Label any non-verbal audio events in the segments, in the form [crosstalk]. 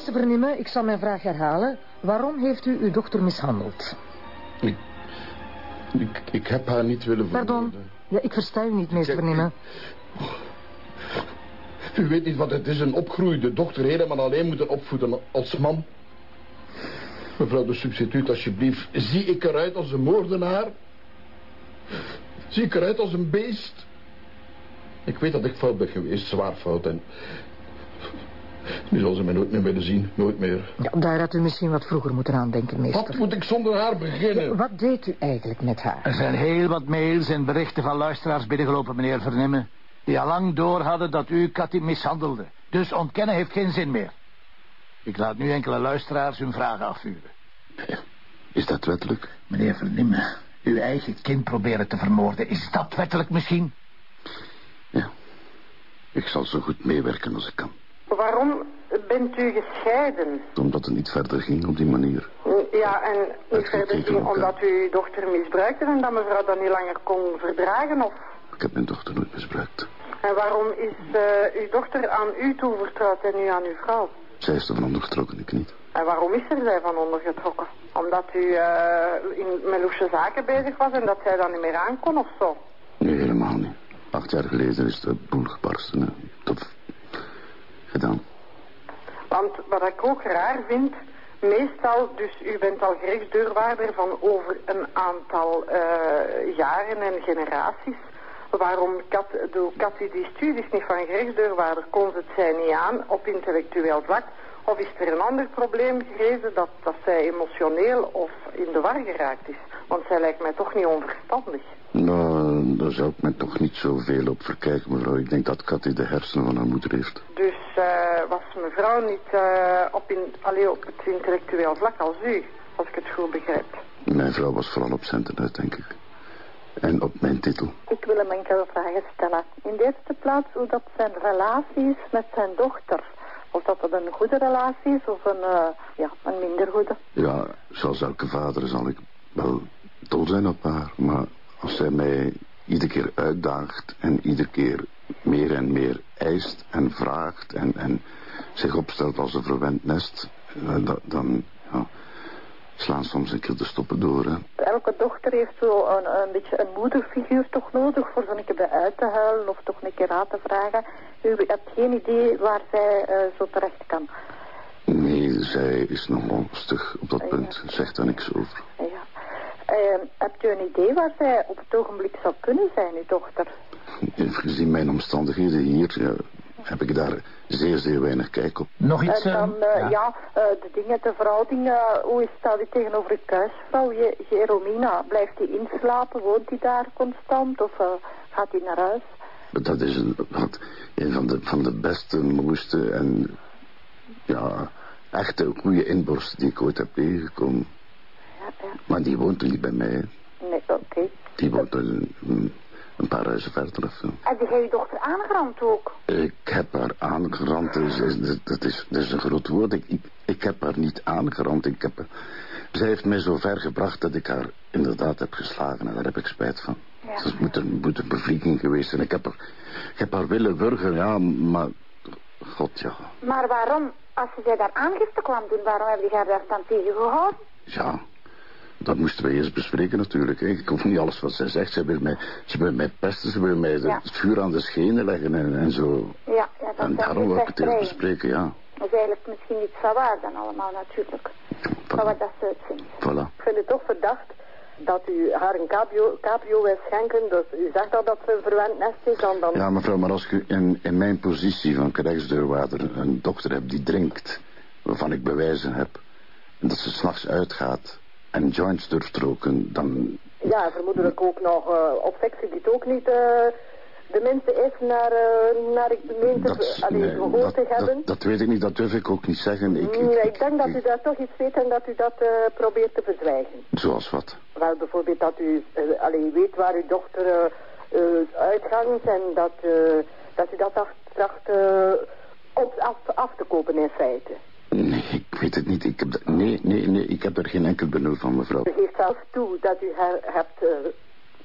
Meester Vernimme, ik zal mijn vraag herhalen. Waarom heeft u uw dochter mishandeld? Ik, ik, ik heb haar niet willen Pardon? vermoorden. Ja, ik versta u niet, meester Vernimme. U weet niet wat het is, een opgroeide dochter helemaal alleen moeten opvoeden als man. Mevrouw de substituut, alsjeblieft. Zie ik eruit als een moordenaar? Zie ik eruit als een beest? Ik weet dat ik fout ben geweest, zwaar fout. En nu zal ze mij nooit meer willen zien, nooit meer. Ja, daar had u misschien wat vroeger moeten aandenken, meester. Wat moet ik zonder haar beginnen? Wat deed u eigenlijk met haar? Er zijn heel wat mails en berichten van luisteraars binnengelopen, meneer Vernemen. Die al lang door hadden dat u Cathy mishandelde. Dus ontkennen heeft geen zin meer. Ik laat nu enkele luisteraars hun vragen afvuren. Is dat wettelijk? Meneer Vernemen, uw eigen kind proberen te vermoorden. Is dat wettelijk misschien? Ja. Ik zal zo goed meewerken als ik kan. Waarom bent u gescheiden? Omdat het niet verder ging op die manier. Ja, en niet verder ging omdat u uw dochter misbruikte en dat mevrouw dat niet langer kon verdragen? Of... Ik heb mijn dochter nooit misbruikt. En waarom is eh, uw dochter aan u toevertrouwd en nu aan uw vrouw? Zij is ervan ondergetrokken, ik niet. En waarom is er zij van ondergetrokken? Omdat u eh, in, met loesje zaken bezig was en dat zij dan niet meer aankon of zo? Nee, helemaal niet. Acht jaar geleden is de boel gebarsten. Hè. Gedaan. Want wat ik ook raar vind, meestal, dus u bent al gerechtsdeurwaarder van over een aantal eh, jaren en generaties. Waarom Kat, doet Cathy die studies niet van gerechtsdeurwaarder, kon ze het zij niet aan op intellectueel vlak? Of is er een ander probleem geweest dat, dat zij emotioneel of in de war geraakt is? Want zij lijkt mij toch niet onverstandig. Nou, daar zou ik me toch niet zoveel op verkijken, mevrouw. Ik denk dat Cathy de hersenen van haar moeder heeft. Dus eh, was mevrouw niet eh, op, in, allee, op het intellectueel vlak als u, als ik het goed begrijp? Mijn vrouw was vooral op centen uit, denk ik. En op mijn titel. Ik wil hem enkele vragen stellen. In de eerste plaats hoe dat zijn relatie is met zijn dochter. Of dat het een goede relatie is of een, eh, ja, een minder goede. Ja, zoals elke vader zal ik wel dol zijn op haar. Maar als zij mij iedere keer uitdaagt en iedere keer meer en meer eist en vraagt en, en zich opstelt als een verwend nest, eh, da- dan ja, slaan soms een keer de stoppen door. Hè. Elke dochter heeft zo een, een beetje een moederfiguur toch nodig voor zo'n keer uit te huilen of toch een keer raad te vragen. U hebt geen idee waar zij eh, zo terecht kan. Nee, zij is nog lastig op dat punt. Zegt daar niks over. Ja. Eh, hebt u een idee waar zij op het ogenblik zou kunnen zijn, uw dochter? Gezien mijn omstandigheden hier ja, heb ik daar zeer, zeer weinig kijk op. Nog iets? En dan, eh, eh, ja, eh, de dingen, de verhouding, eh, hoe staat u tegenover uw thuisvrouw, Je- Jeromina? Blijft die inslapen? Woont die daar constant? Of eh, gaat die naar huis? Dat is een, wat, een van, de, van de beste, mooiste en ja, echte goede inborsten die ik ooit heb tegengekomen. Ja, ja. Maar die woont er niet bij mij. hè. Nee, oké. Die woont er een, een- paar huizen verder of zo. Heb jij je dochter aangerand ook? Ik heb haar aangerand. Dus, is- dat, is, dat is een groot woord. Ik, ik, ik heb haar niet aangerand. Ik heb, zij heeft mij zo ver gebracht dat ik haar inderdaad heb geslagen. En daar heb ik spijt van. Ja. Dat moet een, moet een bevlieging geweest zijn. Ik heb haar, ik heb haar willen wurgen, ja, maar... God, ja. Maar waarom, als je zij daar aangifte kwam doen, waarom heb je haar daar dan tegen gehouden? Ja, dat moesten we eerst bespreken natuurlijk. Hè. Ik hoef niet alles wat zij zegt. Ze wil mij, ze wil mij pesten, ze wil mij Ja. het vuur aan de schenen leggen en, en zo. Ja, ja dat En daarom wil ik het eerst bespreken, ja. Dat is eigenlijk misschien niet zo waar dan allemaal natuurlijk. Van wat dat ze uitvindt. Voilà. Ik vind het toch verdacht dat u haar een cabrio, cabrio wil schenken. Dus u zegt al dat ze een verwend nest is. Dan, dan... Ja, mevrouw, maar als ik in, in mijn positie van krijgsdeurwaarder een dochter heb die drinkt, waarvan ik bewijzen heb, en dat ze s'nachts uitgaat en joints durft roken, dan... Ja, vermoedelijk ook nog uh, op sectiegebied ook niet uh, de minste is naar, uh, naar ik meen te, allee, nee, gehoord dat, te hebben. Dat, dat weet ik niet, dat durf ik ook niet zeggen. Ik, nee, ik, denk dat u daar toch iets weet en dat u dat uh, probeert te verzwijgen. Zoals wat? Wel, bijvoorbeeld dat u uh, allee, weet waar uw dochter uitgangt en dat, dat u dat tracht uh, op, af, af te kopen in feite. Weet het niet. Ik heb dat, nee, nee, nee, ik heb er geen enkel benul van, mevrouw. U geeft zelf toe dat u haar hebt uh,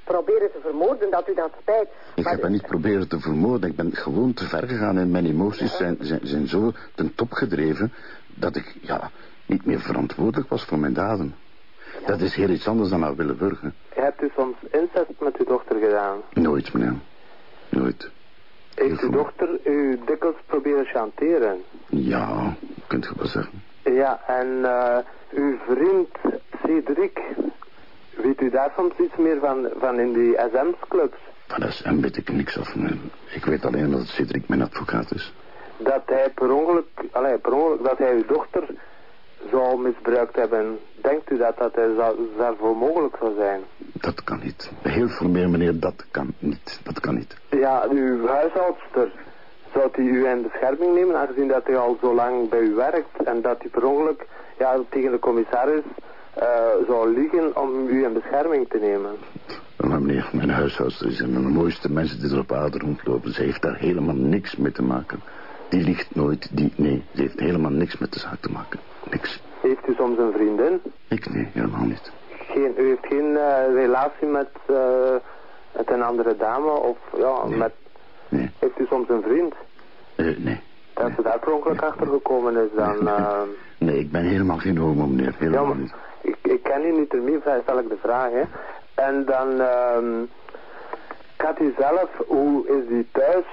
proberen te vermoorden, dat u dat spijt. Ik heb haar niet proberen te vermoorden. Ik ben gewoon te ver gegaan en mijn emoties zijn, zijn, zijn zo ten top gedreven dat ik, ja, niet meer verantwoordelijk was voor mijn daden. Dat is heel iets anders dan naar willen burgen. Hebt u soms incest met uw dochter gedaan? Nooit, meneer. Nooit. Heeft uw dochter u dikwijls proberen chanteren? Ja, kunt je wel zeggen. Ja, en eh, uw vriend Cedric, weet u daar soms iets meer van, van in die SM's-clubs? Van SM weet ik niks af. meneer. Ik weet alleen dat Cedric mijn advocaat is. Dat hij per ongeluk, allee, per ongeluk dat hij uw dochter zou misbruikt hebben. Denkt u dat dat daarvoor mogelijk zou zijn? Dat kan niet. Heel formeel, meneer, dat kan niet. Dat kan niet. Ja, uw huishoudster, zou die u in bescherming nemen, aangezien dat hij al zo lang bij u werkt en dat u per ongeluk ja, tegen de commissaris eh, zou liegen om u in bescherming te nemen? Maar meneer, mijn huishoudster is een van de mooiste mensen die er op aarde rondlopen. Ze heeft daar helemaal niks mee te maken. Die liegt nooit, die... Nee, ze heeft helemaal niks met de zaak te maken. Niks. Heeft u soms een vriendin? Ik nee, helemaal niet. Geen, u heeft geen eh, relatie met, eh, met een andere dame of ja, Nee. met... Nee, Heeft u soms een vriend? Eh, nee. Dat ze daar per ongeluk achter gekomen is dan... Nee, eh, [laughs] Nee, ik ben helemaal geen homo, meneer. Helemaal niet. ik, ik ken u niet ermee, vrij stel ik de vraag, hè. En dan, ehm Cathy zelf, hoe is die thuis?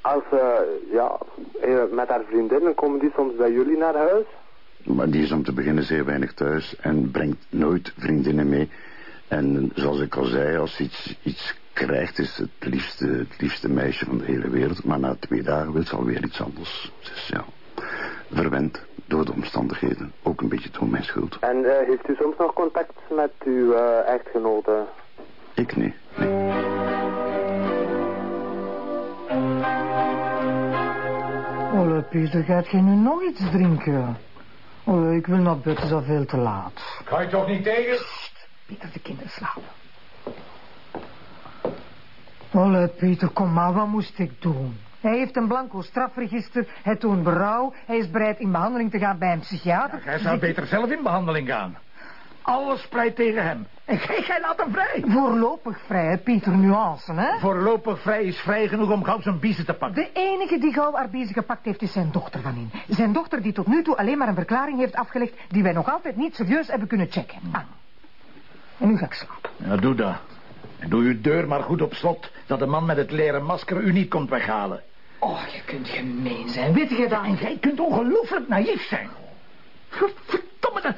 Als ze, ja, eh, met haar vriendinnen, komen die soms bij jullie naar huis? Maar die is om te beginnen zeer weinig thuis en brengt nooit vriendinnen mee. En zoals ik al zei, als ze iets, iets krijgt, is het liefste, het liefste meisje van de hele wereld. Maar na twee dagen wil ze alweer iets anders. Dus ja, verwend door de omstandigheden. Ook een beetje door mijn schuld. En eh, heeft u soms nog contact met uw eh, echtgenote? Ik nee. nee. Olle, Pieter, gaat jij nu nog iets drinken? Olle, ik wil naar bed, het is al veel te laat. Ga je toch niet tegen? Pieter, de kinderen slapen. Olle, Pieter, kom maar, wat moest ik doen? Hij heeft een blanco strafregister, hij toont berouw, hij is bereid in behandeling te gaan bij een psychiater. Jij zou beter zelf in behandeling gaan. Alles pleit tegen hem. En jij laat hem vrij. Voorlopig vrij, hè, Pieter, nuance, hè? Voorlopig vrij is vrij genoeg om gauw zijn biezen te pakken. De enige die gauw haar biezen gepakt heeft, is zijn dochter van in. Zijn dochter die tot nu toe alleen maar een verklaring heeft afgelegd... die wij nog altijd niet serieus hebben kunnen checken. Ah. En nu ga ik slapen. Ja, doe dat. En doe uw deur maar goed op slot... dat de man met het leren masker u niet komt weghalen. Oh, je kunt gemeen zijn, weet je dat? En jij kunt ongelooflijk naïef zijn. Verdomme, dat,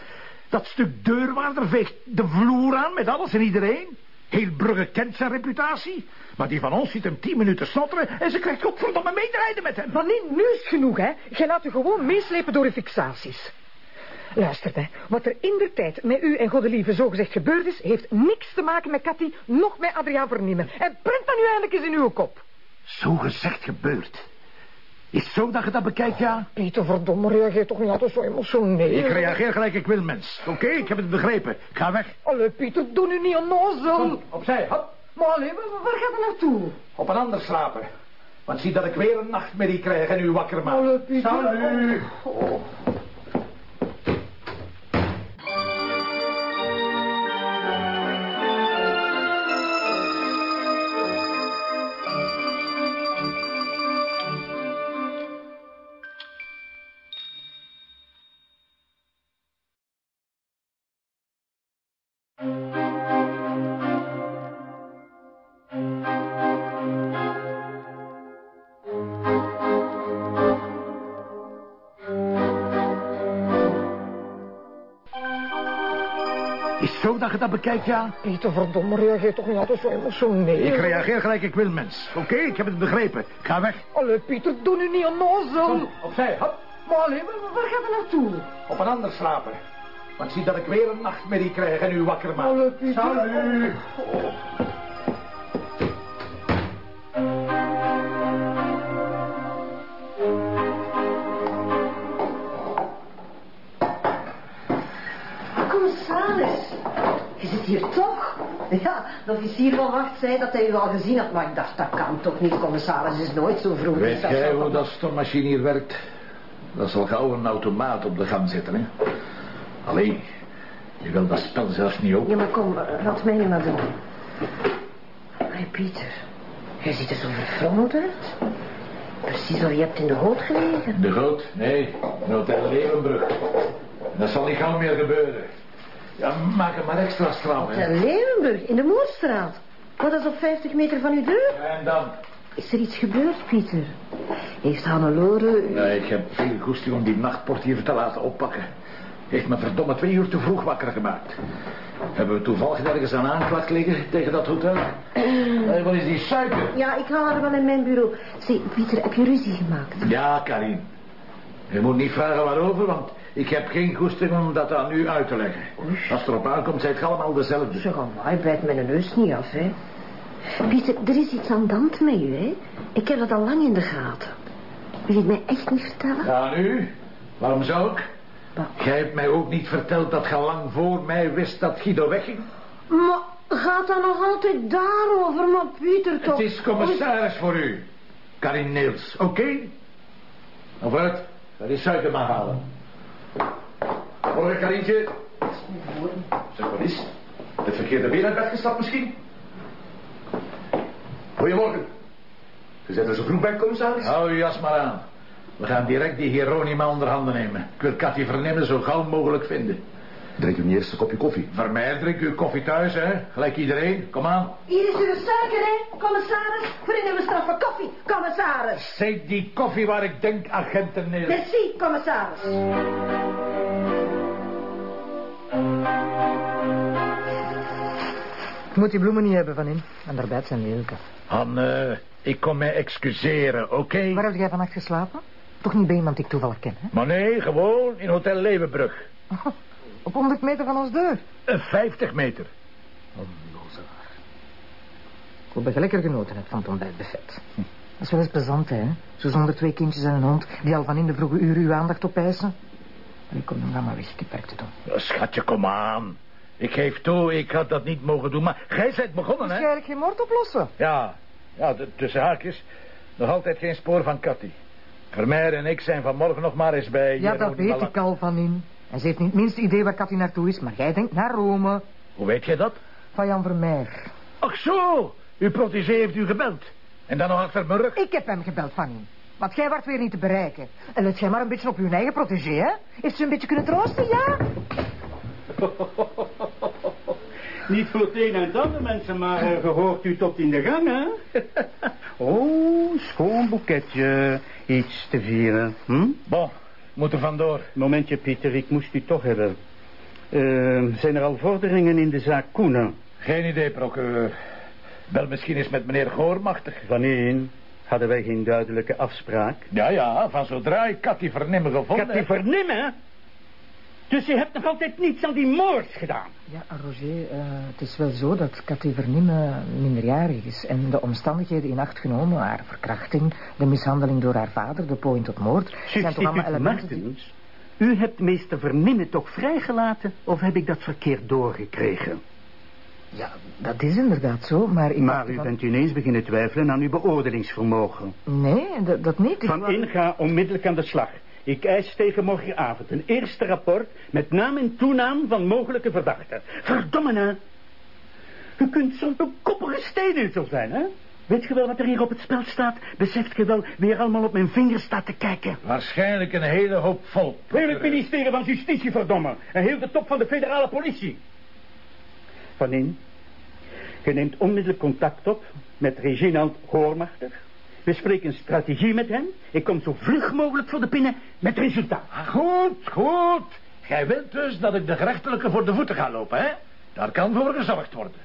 dat stuk deurwaarder veegt de vloer aan met alles en iedereen. Heel Brugge kent zijn reputatie. Maar die van ons ziet hem tien minuten snotteren... en ze krijgt godverdomme medelijden met hem. Maar nee, nu is het genoeg, hè. Je laat u gewoon meeslepen door uw fixaties. Luister, hè. Wat er in der tijd met u en Goddelieve zogezegd gebeurd is... heeft niks te maken met Cathy, nog met Adriaan Verniemen. En print dat nu eindelijk eens in uw kop. Zo gezegd gebeurd. Is zo dat je dat bekijkt, ja? Peter, verdomme, reageer toch niet altijd zo emotioneel. Ik reageer gelijk ik wil, mens. Oké, ik heb het begrepen. Ik ga weg. Allee, Pieter, doe nu niet onnozel. Kom, opzij, hop. Maar allee, waar, gaat er naartoe? Op een ander slapen. Want zie dat ik weer een nachtmerrie krijg en u wakker maak. Allee, Pieter. Salut. Is dat bekijkt, ja? Peter, verdomme, reageer toch niet altijd zo emotioneel. Ik reageer gelijk ik wil, mens. Oké, ik heb het begrepen. Ik ga weg. Allee, Pieter, doe nu niet onnozel. Kom, opzij, hop. Maar allee, waar, gaat er naartoe? Op een ander slapen. Want zie dat ik weer een nachtmerrie krijg en u wakker maak. Allee, Pieter. Salut. Commissaris, officier van wacht zei dat hij u al gezien had, maar ik dacht, dat kan toch niet, commissaris is nooit zo vroeg. Weet jij hoe dat stommachine hier werkt? Dat zal gauw een automaat op de gang zetten, hè? Alleen, je wil dat spel zelfs niet op. Ja, maar kom, laat mij nu maar doen. Hé, Pieter, jij ziet er zo verfrommeld uit. Precies waar je hebt in de goot gelegen. De Goot? Nee, in Hotel Leeuwenbrug. Dat zal niet gauw meer gebeuren. Ja, maak het maar extra stram, hè. Hotel Leeuwenburg, in de Moerstraat. Maar dat is op 50 meter van uw deur. En dan? Is er iets gebeurd, Pieter? Heeft Hannelore... Nee, ik heb veel goesting om die nachtportier te laten oppakken. Heeft me verdomme twee uur te vroeg wakker gemaakt. Hebben we toevallig ergens een aanklacht liggen tegen dat hotel? Hey, wat is die suiker? Ja, ik haal haar wel in mijn bureau. Zeg, Pieter, heb je ruzie gemaakt? Ja, Karin. Je moet niet vragen waarover, want ik heb geen goesting om dat aan u uit te leggen. Als het erop aankomt, zijn het allemaal dezelfde. Zeg, hij bijt mijn neus niet af, hè. Pieter, er is iets aan de hand met u, hè. Ik heb dat al lang in de gaten. Wil je het mij echt niet vertellen? Ja, nu? Waarom zou ik? Wat? Jij hebt mij ook niet verteld dat je lang voor mij wist dat Guido wegging? Maar gaat dat nog altijd daarover, maar Pieter toch... Het is commissaris voor u. Karin Niels, oké? Nou vooruit, ga die suiker maar halen. Morgen, Karintje. Zeg, wat is? Het verkeerde been uit bed gestapt misschien? Goedemorgen. Je bent er zo vroeg bij, commissaris? Hou je jas maar aan. We gaan direct die Hieronima onder handen nemen. Ik wil Cathy vernemen zo gauw mogelijk vinden. Drink u niet eerst een kopje koffie? Voor mij drink u koffie thuis, hè? Gelijk iedereen. Kom aan. Hier is uw suiker, hè, commissaris. Voor in uw straffe koffie, commissaris. Zeg die koffie waar ik denk agenten neer. Merci, commissaris. Ik moet die bloemen niet hebben van in. En daarbij zijn lelijke. Anne, ik kom mij excuseren, oké? Waar heb jij vannacht geslapen? Toch niet bij iemand die ik toevallig ken, hè? Maar nee, gewoon in Hotel Leeuwenbrug. Op 100 meter van ons deur. Een 50 meter. Ik hoop dat je lekker genoten hebt van het ontbijtbuffet. Dat is wel eens plezant, hè? Zo zonder twee kindjes en een hond... die al van in de vroege uren uw aandacht opeisen. Ik kom dan maar weg, ik heb werk te doen. Ja, Schatje, kom aan. Ik geef toe, ik had dat niet mogen doen, maar jij bent begonnen, hè? je eigenlijk geen moord oplossen? Ja, ja, tussen haakjes. Nog altijd geen spoor van Cathy. Vermeer en ik zijn vanmorgen nog maar eens bij... Ja, dat weet ik al van in. En ze heeft niet het minste idee waar Cathy naartoe is, maar jij denkt naar Rome. Hoe weet je dat? Van Jan Vermeer. Ach zo, uw protégé heeft u gebeld. En dan nog achter mijn rug. Ik heb hem gebeld van in. Want jij wordt weer niet te bereiken. En let jij maar een beetje op uw eigen protégé, hè? Heeft ze een beetje kunnen troosten, ja? [laughs] Niet voor het een en het ander, mensen, maar uh, gehoord u tot in de gang, hè? [laughs] oh, schoon boeketje. Iets te vieren, hm? Bon, moet er vandoor. Momentje, Pieter, ik moest u toch hebben. Uh, zijn er al vorderingen in de zaak Koenen? Geen idee, procureur. Bel misschien eens met meneer Goormachtig. Wanneer? Hadden wij geen duidelijke afspraak? Ja, ja, van zodra ik Cathy Vernimmen gevonden Cathy Vernimmen? Dus je hebt nog altijd niets aan die moord gedaan? Ja, Roger, uh, het is wel zo dat Cathy Vernimme minderjarig is... en de omstandigheden in acht genomen, haar verkrachting... de mishandeling door haar vader, de poging tot moord... zijn toch allemaal elementen die... U hebt meester Vernimmen toch vrijgelaten... of heb ik dat verkeerd doorgekregen? Ja, dat is inderdaad zo, maar... Ik Maar u van- bent ineens beginnen twijfelen aan uw beoordelingsvermogen. Nee, dat, niet. Ik Van wou- in ga onmiddellijk aan de slag. Ik eis tegen morgenavond een eerste rapport met naam en toenaam van mogelijke verdachten. Verdomme nou. U kunt zo'n koppige steenuzel zijn, hè? Weet je wel wat er hier op het spel staat? Beseft je wel wie er allemaal op mijn vingers staat te kijken? Waarschijnlijk een hele hoop volk. Heel het ministerie van Justitie, verdomme. En heel de top van de federale politie. Van in. Je neemt onmiddellijk contact op met Reginald Hoormachtig. We spreken een strategie met hem. Ik kom zo vlug mogelijk voor de pinnen met resultaat. Ah, Goed, goed. Jij wilt dus dat ik de gerechtelijke voor de voeten ga lopen, hè? Daar kan voor gezorgd worden.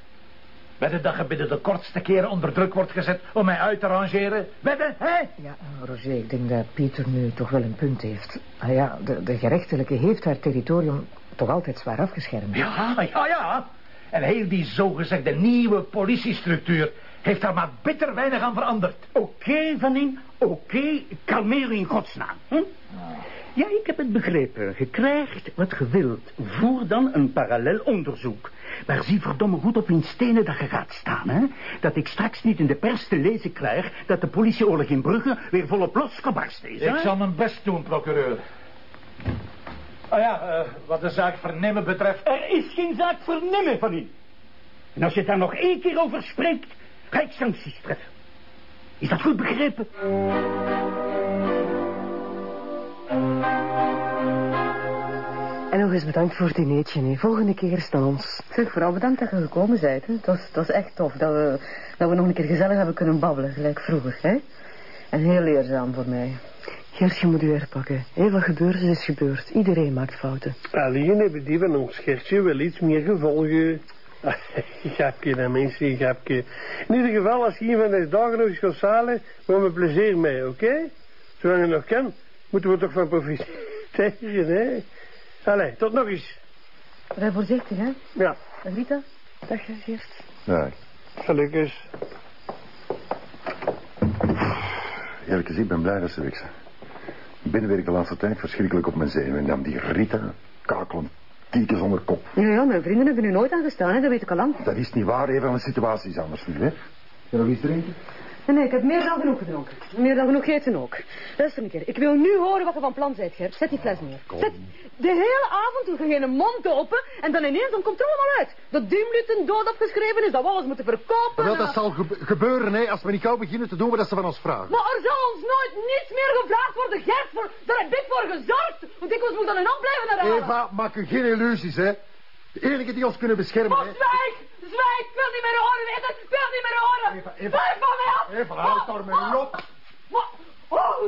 Wedden dat je binnen de kortste keren onder druk wordt gezet om mij uit te rangeren? Wedden, hè? Ja, eh, Roger, ik denk dat Pieter nu toch wel een punt heeft. Ah ja, de, de gerechtelijke heeft haar territorium toch altijd zwaar afgeschermd. Ja, ja, ja. En heel die zogezegde nieuwe politiestructuur heeft daar maar bitter weinig aan veranderd. Oké, Van In. Oké, kalmeer u in godsnaam. Hm? Ja, ik heb het begrepen. Je krijgt wat je wilt. Voer dan een parallel onderzoek. Maar zie verdomme goed op in stenen dat je gaat staan, hè? Dat ik straks niet in de pers te lezen krijg... dat de politieoorlog in Brugge weer volop losgebarsten is, hè? Ik zal mijn best doen, procureur. Oh ja, eh, wat de zaak vernemen betreft... Er is geen zaak vernemen van u. En als je daar nog één keer over spreekt, ik sancties treffen. Is dat goed begrepen? En nog eens bedankt voor het dineetje. Hè. Volgende keer staan ons. Zeg, vooral bedankt dat je gekomen bent. Hè. Het, was, het was echt tof dat we, dat we nog een keer gezellig hebben kunnen babbelen, gelijk vroeger. Hè. En heel leerzaam voor mij. Gert, je moet u herpakken. Hé, wat gebeurd is, is gebeurd. Iedereen maakt fouten. Alleen hebben die van ons Gertje wel iets meer gevolgen. [laughs] Grapje dan mensen, grapje. In ieder geval, als je een van deze dagen nog eens gaat zalen, we met plezier mee, oké? Zolang je nog kan, moeten we toch van profiteren, hè? Allee, tot nog eens. Rij voorzichtig, hè? Ja. Rita. Dag, Gert. Ja, Gelukkig. Eerlijk gezegd, ik ben blij dat ze weg zijn. Binnen de laatste tijd verschrikkelijk op mijn zenuwen. En dan die Rita, kakelend, kieken zonder kop. Ja, ja, mijn vrienden hebben nu nooit aangestaan, hè? Dat weet ik al lang. Dat is niet waar, even de situatie is anders nu, hè? Ga nog iets drinken? Nee, nee, ik heb meer dan genoeg gedronken. Meer dan genoeg gegeten ook. Luister een keer, ik wil nu horen wat je van plan bent, Gert. Zet die fles neer. Zet de hele avond doe je geen mond open en dan ineens dan komt er allemaal uit. Dat die minuten dood opgeschreven is, dat we alles moeten verkopen. Wel, dat zal gebe- gebeuren, hè, als we niet gauw beginnen te doen wat ze van ons vragen. Maar er zal ons nooit niets meer gevraagd worden, Gert. Voor, daar heb ik voor gezorgd. Want ik moet dan een opblijven naar. Eva, maak je geen illusies, hè. De enige die ons kunnen beschermen, hè. Zwijg! Ik wil niet meer horen? Ik wil niet meer horen! Eva. Blijf van mij af! Eva, niet op. Wat? Oh!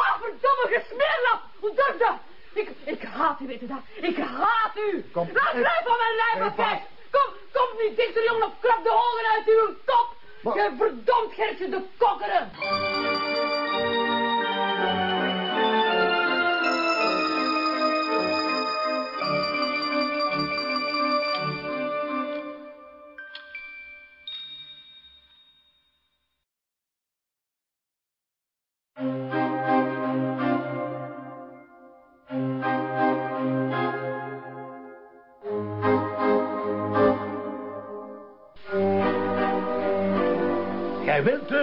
Oh, verdomme gesmeerlap! Hoe durf dat? Ik, ik haat u, weet u dat? Ik haat u! Kom, Laat blijf van mijn lijf af! Kom, kom niet dichter, jongen, of krap de ogen uit uw kop! Je verdomd Gertje de kokkeren!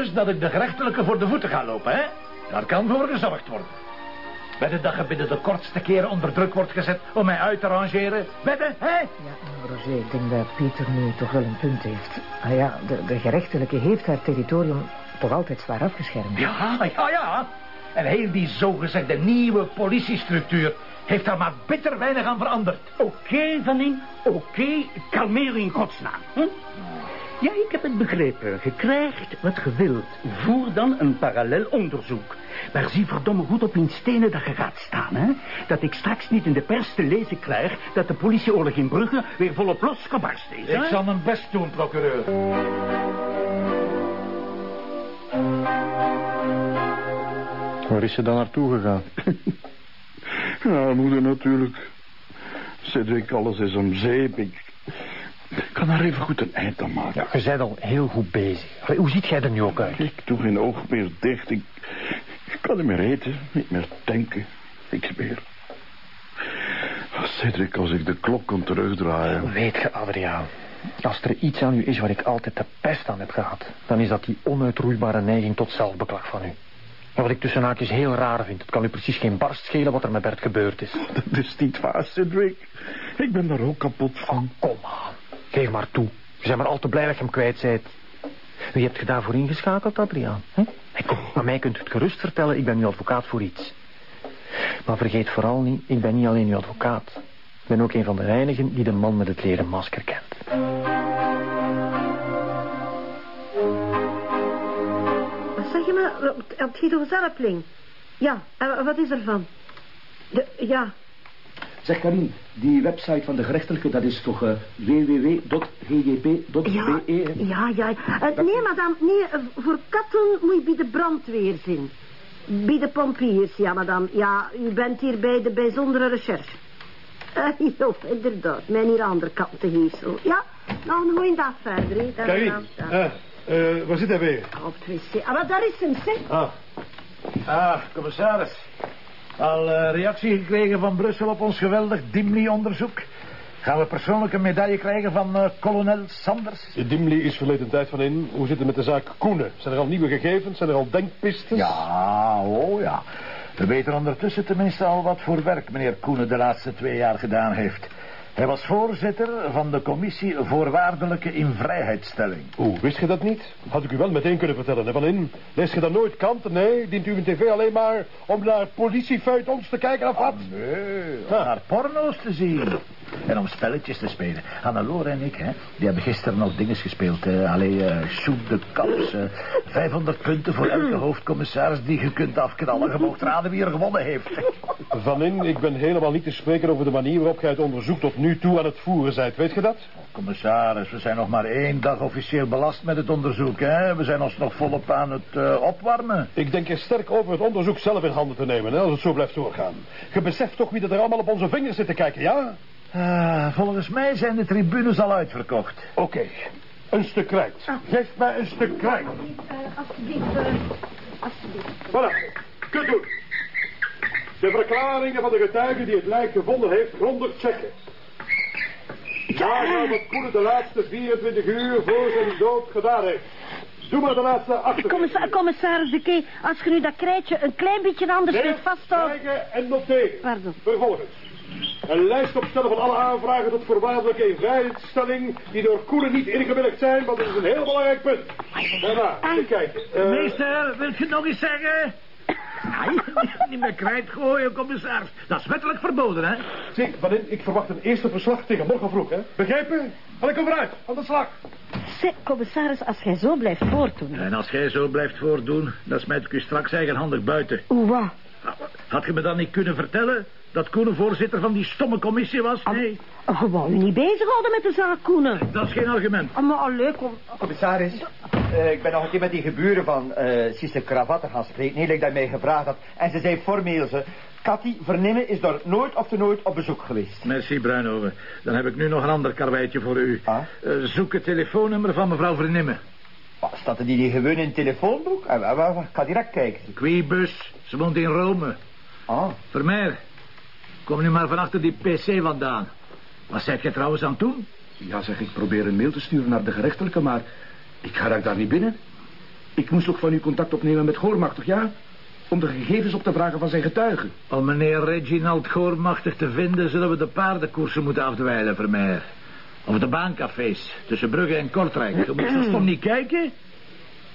Dus dat ik de gerechtelijke voor de voeten ga lopen, hè? Daar kan voor gezorgd worden. Wedden dat je binnen de kortste keren onder druk wordt gezet om mij uit te rangeren? Wedden, hè? Ja, Roger, ik denk dat Pieter nu toch wel een punt heeft. Ah ja, de, de gerechtelijke heeft haar territorium toch altijd zwaar afgeschermd. Ja, ja, ja. En heel die zogezegde nieuwe politiestructuur heeft daar maar bitter weinig aan veranderd. Oké, Van In, oké, kalmeer u in godsnaam. Hm? Ja, ik heb het begrepen. Je krijgt wat je wilt. Voer dan een parallel onderzoek. Maar zie verdomme goed op in stenen dat je gaat staan, hè? Dat ik straks niet in de pers te lezen krijg... dat de politieoorlog in Brugge weer volop losgebarst is, hè? Ik zal mijn best doen, procureur. Waar is ze dan naartoe gegaan? [laughs] ja, moeder natuurlijk. Cedric, alles is om zeep. Ik, ik kan er even goed een eind aan maken. Ja, je bent al heel goed bezig. Allee, hoe ziet jij er nu ook uit? Ik doe geen oog meer dicht. Ik, ik kan niet meer eten, niet meer denken. Niks meer. Oh, Cedric, als ik de klok kon terugdraaien. Weet je, Adriaan, als er iets aan u is waar ik altijd de pest aan heb gehad... dan is dat die onuitroeibare neiging tot zelfbeklag van u. Maar wat ik tussen haakjes heel raar vind... het kan u precies geen barst schelen wat er met Bert gebeurd is. Dat is niet waar, Cedric. Ik ben daar ook kapot van. Kom aan, geef maar toe. Je bent maar al te blij dat je hem kwijt bent. Wie hebt je daarvoor ingeschakeld, Adriaan? Hey, mij kunt u het gerust vertellen, ik ben uw advocaat voor iets. Maar vergeet vooral niet, ik ben niet alleen uw advocaat. Ik ben ook een van de weinigen die de man met het leren masker kent. Wat zeg je maar? Het gaat over. Ja, en wat is ervan? De, ja, Zeg Karin, die website van de gerechtelijke, dat is toch uh, www.ggp.be? ja, ja, ja. Eh, nee, madame, nee, eh, voor katten moet je bij de brandweer zijn. Bij de pompiers, ja, madame. Ja, u bent hier bij de bijzondere recherche. [laughs] Uh, ja, inderdaad. Mijn hier andere katten hier zo. Ja, nou, een goeie dag verder. hè. Dag, Karin, eh, eh, waar zit hij weer? Op het wc. Ah, maar daar is hem, zeg. Ah, Ah, commissaris. Al eh, reactie gekregen van Brussel op ons geweldig Dimli-onderzoek. Gaan we persoonlijk een medaille krijgen van eh, kolonel Sanders? de Dimli is verleden tijd van in. Hoe zit het met de zaak Koenen? Zijn er al nieuwe gegevens? Zijn er al denkpistes? Ja, oh ja. We weten ondertussen tenminste al wat voor werk meneer Koenen de laatste twee jaar gedaan heeft. Hij was voorzitter van de commissie voorwaardelijke invrijheidstelling. Oeh, wist je dat niet? Had ik u wel meteen kunnen vertellen, hè, Van In. Lees je dan nooit kanten? Nee, dient u een tv alleen maar om naar politiefeutons te kijken of wat? Nee, om naar porno's te zien. En om spelletjes te spelen. Hannelore en ik, hè, die hebben gisteren nog dingen gespeeld. Uh, allee, uh, shoot de kaps. Uh, 500 punten voor elke hoofdcommissaris die je kunt afknallen. Je mocht raden wie er gewonnen heeft. Van In, ik ben helemaal niet te spreken over de manier waarop jij het onderzoek tot nu toe aan het voeren bent. Weet je dat? Commissaris, we zijn nog maar één dag officieel belast met het onderzoek, hè. We zijn ons nog volop aan het uh, opwarmen. Ik denk er sterk over het onderzoek zelf in handen te nemen, hè, als het zo blijft doorgaan. Je beseft toch wie er allemaal op onze vingers zit te kijken, ja? Uh, volgens mij zijn de tribunes al uitverkocht. Oké, okay. een stuk krijt. Ah. Geef mij een stuk krijt. Uh, alsjeblieft, uh, alsjeblieft. Voilà, kunt doen. De verklaringen van de getuige die het lijk gevonden heeft grondig checken. Ja, wat Koenen de laatste 24 uur voor zijn dood gedaan heeft. Doe maar de laatste achter. Commissaris, commissaris de Kee, als je nu dat krijtje een klein beetje anders wilt vasthouden... kijken en noteren. Pardon. Vervolgens. Een lijst opstellen van alle aanvragen tot voorwaardelijke invrijheidstelling... die door Koenen niet ingewilligd zijn, want dat is een heel belangrijk punt. Daarna, even kijken. Uh... Meester, wilt je nog eens zeggen? Nee, niet meer kwijt gooien, commissaris. Dat is wettelijk verboden, hè? Zie, Vanin, ik verwacht een eerste verslag tegen morgen vroeg, hè? Begrijpen? Ga ik kom vooruit, aan de slag. Zeg, commissaris, als jij zo blijft voortdoen... En als jij zo blijft voortdoen, dan smijt ik u straks eigenhandig buiten. Oeh, Had je me dan niet kunnen vertellen dat Koenen voorzitter van die stomme commissie was? Nee. Oh, gewoon niet bezighouden met de zaak, Koenen. Dat is geen argument. Oh, maar allee, kom... Commissaris, uh, ik ben nog een keer met die geburen van uh, Sister Kravatte gaan spreken. Heel ik daarmee gevraagd had. En ze zei formeel ze... Cathy Vernimmen is daar nooit of te nooit op bezoek geweest. Merci, Bruinhoven. Dan heb ik nu nog een ander karweitje voor u. Ah? Uh, zoek het telefoonnummer van mevrouw Vernimmen. Wat, staat er die niet gewoon in het telefoonboek? Ik ga direct kijken. Quibus, ze woont in Rome. Ah. Vermeer, kom nu maar van achter die pc vandaan. Wat zeg je trouwens aan toen? Ja, zeg, ik probeer een mail te sturen naar de gerechtelijke, maar ik ga daar niet binnen. Ik moest toch van u contact opnemen met Goormachtig, ja? Om de gegevens op te vragen van zijn getuigen. Om meneer Reginald Goormachtig te vinden... zullen we de paardenkoersen moeten afdwijlen, Vermeer. Of de baancafés tussen Brugge en Kortrijk. Je moet zo stom niet kijken.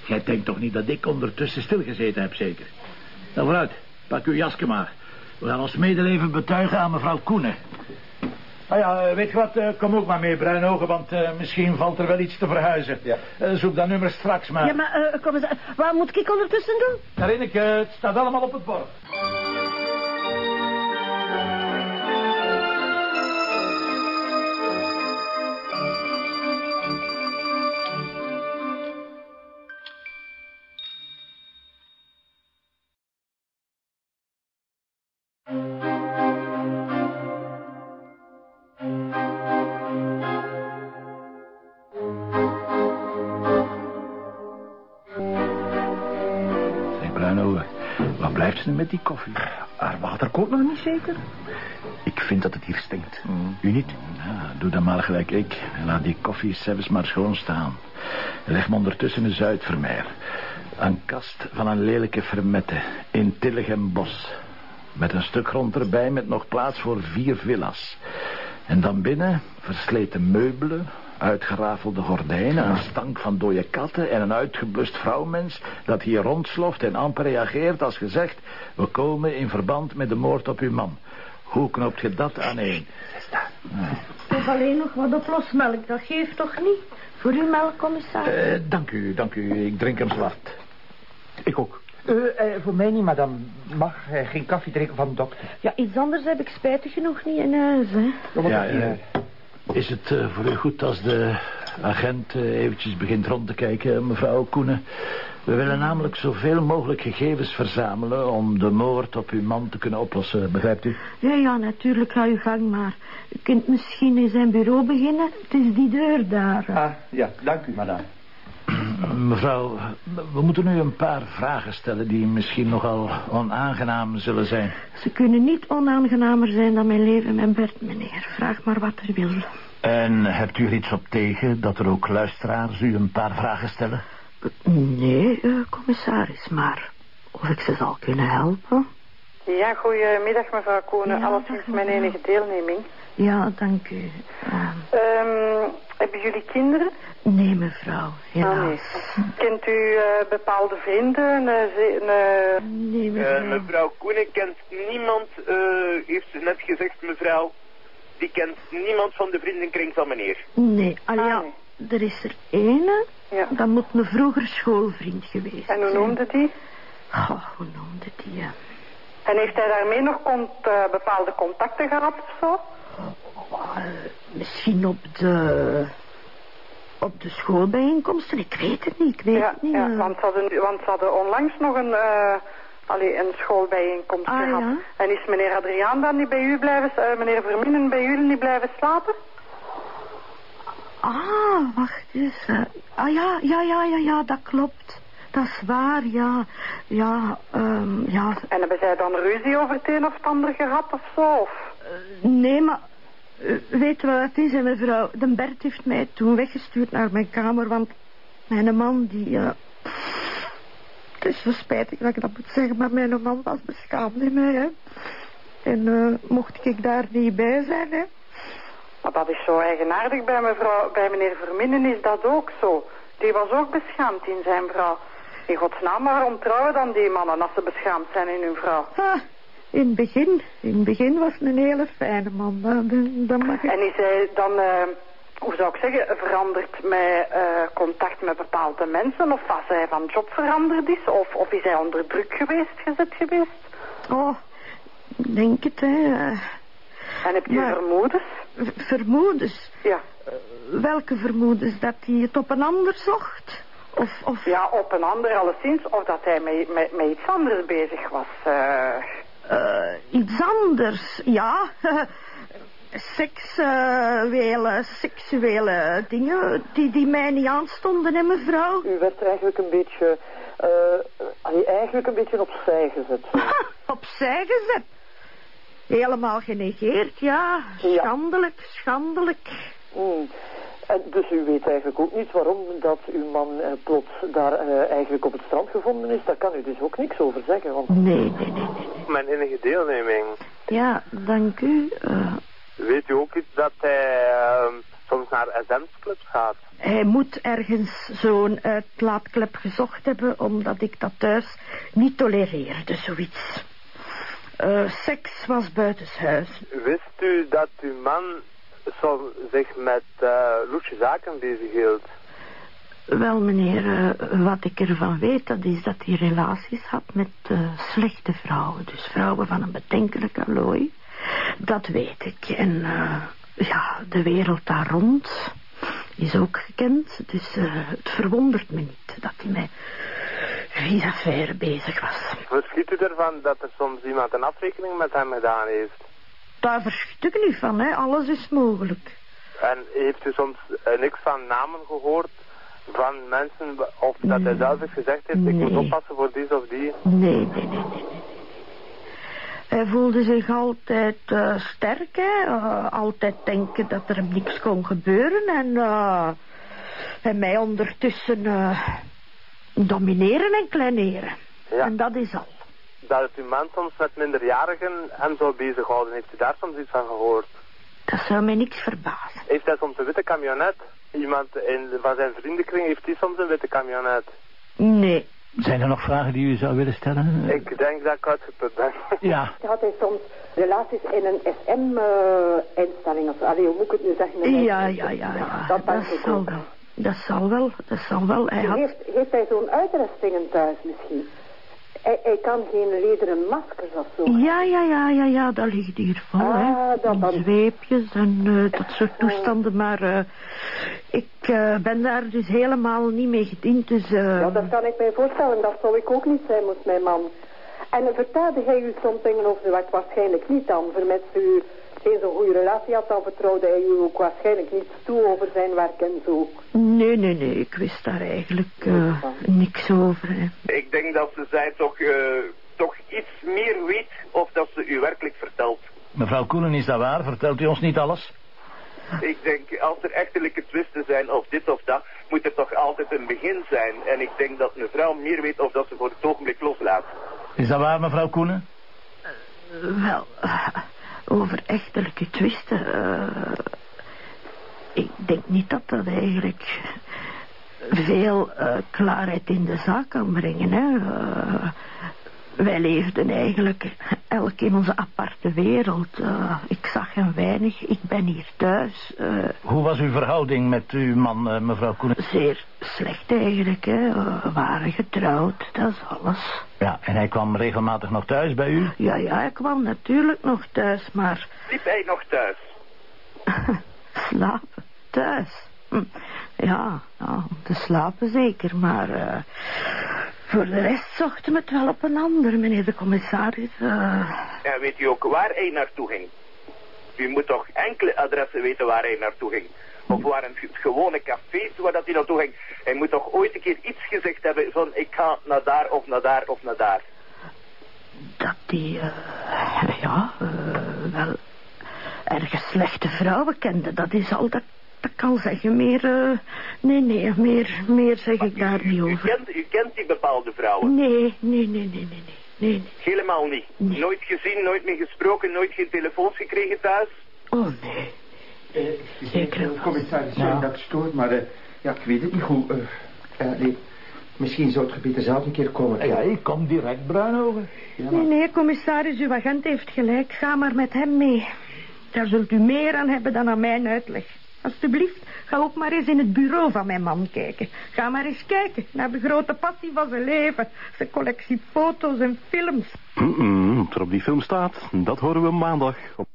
Jij denkt toch niet dat ik ondertussen stilgezeten heb, zeker? Nou, vooruit. Pak uw jasje maar. We gaan ons medeleven betuigen aan mevrouw Koenen. Nou ja, weet je wat, uh, kom ook maar mee, Bruinogen, want uh, misschien valt er wel iets te verhuizen. Ja. Uh, zoek dat nummer straks maar. Ja, maar kom eens, wat moet ik ondertussen doen? Herinner ik, het staat allemaal op het bord. Met die koffie? Haar water kookt nog niet zeker? Ik vind dat het hier stinkt. Mm. U niet? Ja, doe dan maar gelijk ik. En laat die koffie zelfs maar schoon staan. Leg me ondertussen eens uit, Vermeer. Een kast van een lelijke vermette in Tilligem Bos. Met een stuk grond erbij met nog plaats voor vier villa's. En dan binnen versleten meubelen, uitgerafelde gordijnen, een stank van dode katten en een uitgeblust vrouwmens dat hier rondsloft en amper reageert als gezegd, we komen in verband met de moord op uw man. Hoe knoopt je dat aan één? Ik heb alleen nog wat op losmelk, dat geeft toch niet? Voor u melk, commissaris? Uh, dank u, dank u. Ik drink hem zwart. Ik ook. Uh, uh, voor mij niet, madame. Mag uh, geen koffie drinken van de dokter. Ja, iets anders heb ik spijtig genoeg niet in huis, hè. Ja, ja. Is het uh, voor u goed als de agent uh, eventjes begint rond te kijken, mevrouw Koenen? We willen namelijk zoveel mogelijk gegevens verzamelen... om de moord op uw man te kunnen oplossen, begrijpt u? Ja, ja, natuurlijk, ga uw gang maar. U kunt misschien in zijn bureau beginnen. Het is die deur daar. Ah, ja, dank u, madame. [clears throat] Mevrouw, we moeten nu een paar vragen stellen... die misschien nogal onaangenaam zullen zijn. Ze kunnen niet onaangenamer zijn dan mijn leven met Bert, meneer. Vraag maar wat er wil. En hebt u er iets op tegen dat er ook luisteraars u een paar vragen stellen? Nee, uh, commissaris, maar of ik ze zal kunnen helpen? Ja, goedemiddag mevrouw Koenen. Ja, Alleszins dag, mijn enige deelneming. Ja, dank u. Ehm, Ehm, hebben jullie kinderen? nee, mevrouw. Ah, nee. Helaas. Kent u eh, bepaalde vrienden? Een, een, eh, Nee, Eh, mevrouw. mevrouw Koenen kent niemand, eh, heeft ze net gezegd, mevrouw. Die kent niemand van de vriendenkring van meneer. Nee, al ja, er is er ene. Ja. Dat moet een vroeger schoolvriend geweest En hoe zijn. noemde die? Goh, hoe noemde die, ja. En heeft hij daarmee nog cont- eh, bepaalde contacten gehad of zo? Oh, misschien op de... Op de schoolbijeenkomsten, ik weet het niet, ik weet Ja, het niet. ja eh. want, ze hadden, want ze hadden onlangs nog een, eh allee, een schoolbijeenkomst Ah, gehad. ja? En is meneer Adriaan dan niet bij u blijven, meneer Verminnen bij jullie niet blijven slapen? Ah, wacht eens. Ah ja, ja, ja, ja, ja, dat klopt. Dat is waar, ja. Ja, ehm, ja. En hebben zij dan ruzie over het een of het ander gehad of zo? Of? Nee, maar... eh, weet je wat het is, hè, mevrouw? De Bert heeft mij toen weggestuurd naar mijn kamer, want mijn man die... eh, het is zo spijtig dat ik dat moet zeggen, maar mijn man was beschaamd in mij, hè. En eh, mocht ik daar niet bij zijn, hè. Maar dat is zo eigenaardig bij, mevrouw, bij meneer Verminnen is dat ook zo. Die was ook beschaamd in zijn vrouw. In godsnaam, waarom trouwen dan die mannen als ze beschaamd zijn in hun vrouw? Ah, in het begin, in het begin was het een hele fijne man. Mag ik... En is hij dan, eh, hoe zou ik zeggen, veranderd met eh, contact met bepaalde mensen? Of was hij van job veranderd is? Of, of is hij onder druk geweest, gezet geweest? Oh, denk het, hè. eh. En heb je Maar- vermoedens? Vermoedens? Ja. Welke vermoedens? Dat hij het op een ander zocht? Of, of... Ja, op een ander alleszins. Of dat hij met, met, met iets anders bezig was. eh. Eh, iets anders, ja. [laughs] Seksuele, seksuele dingen die, die mij niet aanstonden, hè, mevrouw? U werd eigenlijk een beetje, eh, allee, eigenlijk een beetje opzij gezet. [laughs] Opzij gezet. Helemaal genegeerd, ja. Schandelijk, schandelijk. Hmm. En dus u weet eigenlijk ook niet waarom dat uw man eh, plots daar eh, eigenlijk op het strand gevonden is. Daar kan u dus ook niks over zeggen. Want... Nee, nee, nee. Mijn enige deelneming. Ja, dank u. Eh, Weet u ook iets dat hij soms naar SM-clubs gaat? hij moet ergens zo'n uitlaatklep gezocht hebben, omdat ik dat thuis niet tolereerde, zoiets. Eh, seks was buitenshuis. Wist u dat uw man soms zich met uh, loesje zaken bezighield? Wel, meneer, eh, wat ik ervan weet, dat is dat hij relaties had met eh, slechte vrouwen. Dus vrouwen van een bedenkelijk allooi. Dat weet ik. En ja, de wereld daar rond is ook gekend. Dus het verwondert me niet dat hij met vieze affaire bezig was. Verschiet u ervan dat er soms iemand een afrekening met hem gedaan heeft? Daar verschiet ik niet van, hè. Alles is mogelijk. En heeft u soms eh, niks van namen gehoord van mensen, of dat hij zelf heeft gezegd heeft, ik moet oppassen voor die of die? Nee, nee, nee, nee. Hij voelde zich altijd eh, sterk, hè. Eh, altijd denken dat er hem niks kon gebeuren. En, eh, en mij ondertussen domineren en kleineren. Ja. En dat is al. Dat het uw man soms met minderjarigen hem zou bezighouden, heeft u daar soms iets van gehoord? Dat zou mij niks verbazen. Heeft hij soms een witte camionet? Iemand in, van zijn vriendenkring heeft hij soms een witte camionet? Nee. Zijn er nog vragen die u zou willen stellen? Ik denk dat ik uitgeput ben. [laughs] Ja. Had hij soms relaties in een SM-instelling of zo? Allee, hoe moet ik het nu zeggen? Ja, ja, ja, ja. Dat zal ook. wel. Dat zal wel. Dat zal wel. Hij had... Heeft, heeft hij zo'n uitrustingen thuis misschien? Hij, hij kan geen lederen maskers of zo. Ja, ja, ja, ja, ja, dat ligt hier vol, Ah, hè. dat dan. Zweepjes en eh, dat soort toestanden, maar eh, ik eh, ben daar dus helemaal niet mee gediend, dus... Ja, dat kan ik mij voorstellen. Dat zou ik ook niet zijn, moest mijn man. En vertelde hij u soms dingen over wat waarschijnlijk niet dan. Vermits u geen zo'n goede relatie had, dan vertrouwde hij u ook waarschijnlijk niets toe over zijn werk en zo. Nee, nee, nee, ik wist daar eigenlijk eh, niks over, hè. Ik denk dat ze zij toch, eh, toch iets meer weet of dat ze u werkelijk vertelt. Mevrouw Koenen, is dat waar? Vertelt u ons niet alles? Ik denk, als er echtelijke twisten zijn of dit of dat, moet er toch altijd een begin zijn. En ik denk dat mevrouw meer weet of dat ze voor het ogenblik loslaat. Is dat waar, mevrouw Koenen? wel, eh, over echtelijke twisten. eh, ik denk niet dat dat eigenlijk veel eh, klaarheid in de zaak kan brengen. Hè? Eh, wij leefden eigenlijk elk in onze aparte wereld. Eh, ik zag hem weinig, ik ben hier thuis. eh, Hoe was uw verhouding met uw man, eh, mevrouw Koenen? zeer slecht eigenlijk. Hè? We waren getrouwd, dat is alles. Ja, en hij kwam regelmatig nog thuis bij u? Ja, ja, ik kwam natuurlijk nog thuis, maar Liep hij nog thuis? [laughs] slapen thuis. Hm. Ja, ja, om te slapen zeker, maar eh, voor de rest zochten we het wel op een ander, meneer de commissaris. eh. En weet u ook waar hij naartoe ging? U moet toch enkele adressen weten waar hij naartoe ging? Of waren het gewone cafés waar dat hij naartoe ging? Hij moet toch ooit een keer iets gezegd hebben van ik ga naar daar of naar daar of naar daar. dat die, eh, ja, eh, wel ergens slechte vrouwen kende. Dat is al dat, dat kan zeggen. Meer, eh, nee, nee, meer, meer zeg ik daar niet U over. kent, u kent die bepaalde vrouwen? Nee, nee, nee, nee, nee, nee, nee, nee. Helemaal niet. Nooit gezien, nooit meer gesproken, nooit geen telefoons gekregen thuis? Oh, nee. Zeker. Eh, commissaris, sorry dat ik stoor, maar eh, ja, ik weet het niet goed. eh eh, nee, misschien zou het gebied er zelf een keer komen. Ja, ik kom direct bruinogen. Ja, Nee, nee, commissaris, uw agent heeft gelijk. Ga maar met hem mee. Daar zult u meer aan hebben dan aan mijn uitleg. Alsjeblieft, ga ook maar eens in het bureau van mijn man kijken. Ga maar eens kijken naar de grote passie van zijn leven. Zijn collectie foto's en films. Mm-mm, wat er op die film staat, dat horen we maandag. Op...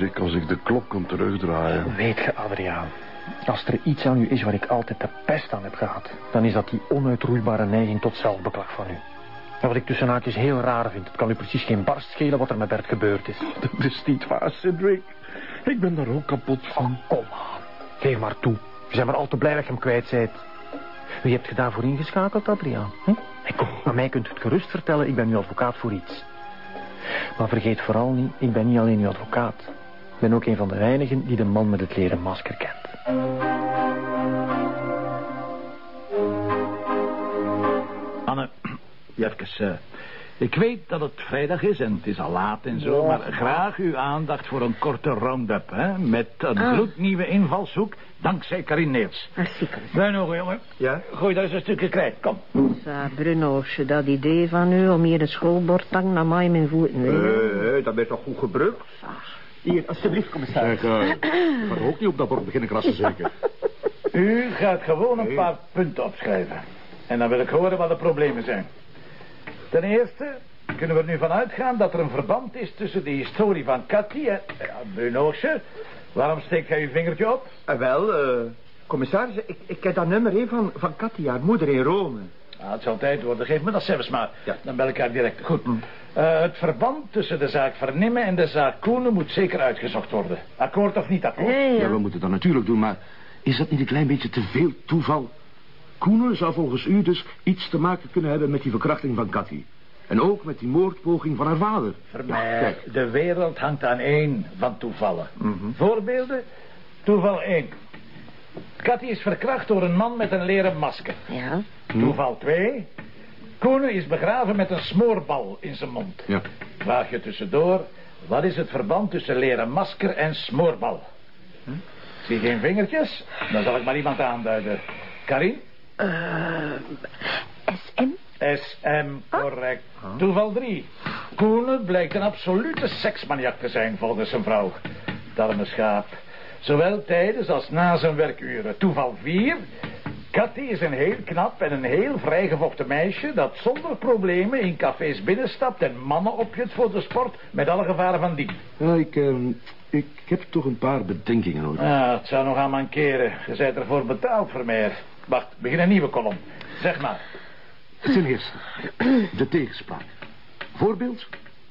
Als ik de klok kon terugdraaien. Weet je, Adriaan, als er iets aan u is waar ik altijd de pest aan heb gehad, dan is dat die onuitroeibare neiging tot zelfbeklag van u. En wat ik tussen haakjes heel raar vind, het kan u precies geen barst schelen wat er met Bert gebeurd is. Dat is niet waar, Cedric. Ik ben daar ook kapot van. Kom aan, geef maar toe. Je bent maar al te blij dat je hem kwijt bent. Wie hebt je daarvoor ingeschakeld, Adriaan? Hm? Hey, kom, aan mij kunt u het gerust vertellen, ik ben uw advocaat voor iets. Maar vergeet vooral niet, ik ben niet alleen uw advocaat. Ik ben ook een van de weinigen die de man met het leren masker kent. Anne, [clears throat] even, eh, ik weet dat het vrijdag is en het is al laat en zo, maar graag uw aandacht voor een korte round-up, hè, met een Ah. gloednieuwe invalshoek, dankzij Karin Neels. Hartstikke. Bruinogen, jongen. Ja? Gooi daar eens een stukje krijt, kom. Sa, Brunoosje, dat idee van u om hier een schoolbord te hangen naar mij mijn voeten. Nee, Eh, dat werd toch goed gebruikt? Hier, alsjeblieft, commissaris. Zeg, eh, ga er ook niet op dat bord beginnen krassen, zeker? U gaat gewoon een paar punten opschrijven. En dan wil ik horen wat de problemen zijn. Ten eerste kunnen we er nu van uitgaan dat er een verband is tussen de historie van Cathy en... Ja, Brunoosje, waarom steekt jij uw vingertje op? Eh, wel, eh, commissaris, ik, ik heb dat nummer één van, van Cathy, haar moeder in Rome. Nou, het zal tijd worden. Geef me dat zelfs maar. Dan bel ik haar direct. Goed. Eh, het verband tussen de zaak Vernimmen en de zaak Koenen moet zeker uitgezocht worden. Akkoord of niet akkoord? Ja, we moeten dat natuurlijk doen, maar is dat niet een klein beetje te veel toeval? Koenen zou volgens u dus iets te maken kunnen hebben met die verkrachting van Cathy. En ook met die moordpoging van haar vader. Vermeer, de wereld hangt aan één van toevallen. Voorbeelden? Toeval 1. Cathy is verkracht door een man met een leren masker. Ja. Toeval 2. Koenen is begraven met een smoorbal in zijn mond. Ja. Vraag je tussendoor, wat is het verband tussen leren masker en smoorbal? Hm? Zie geen vingertjes? Dan zal ik maar iemand aanduiden. Karin? Eh, SM? SM, correct. Toeval 3. Koenen blijkt een absolute seksmaniak te zijn volgens zijn vrouw. Dat arme schaap. Zowel tijdens als na zijn werkuren. Toeval 4. Cathy is een heel knap en een heel vrijgevochten meisje... dat zonder problemen in cafés binnenstapt... en mannen opjut voor de sport met alle gevaren van dien. Ja, ik, ehm, ik heb toch een paar bedenkingen hoor. Ah, het zou nog aan mankeren. Je bent ervoor betaald, Vermeer. Wacht, begin een nieuwe kolom. Zeg maar. Ten eerste, de tegenspraak. Voorbeeld,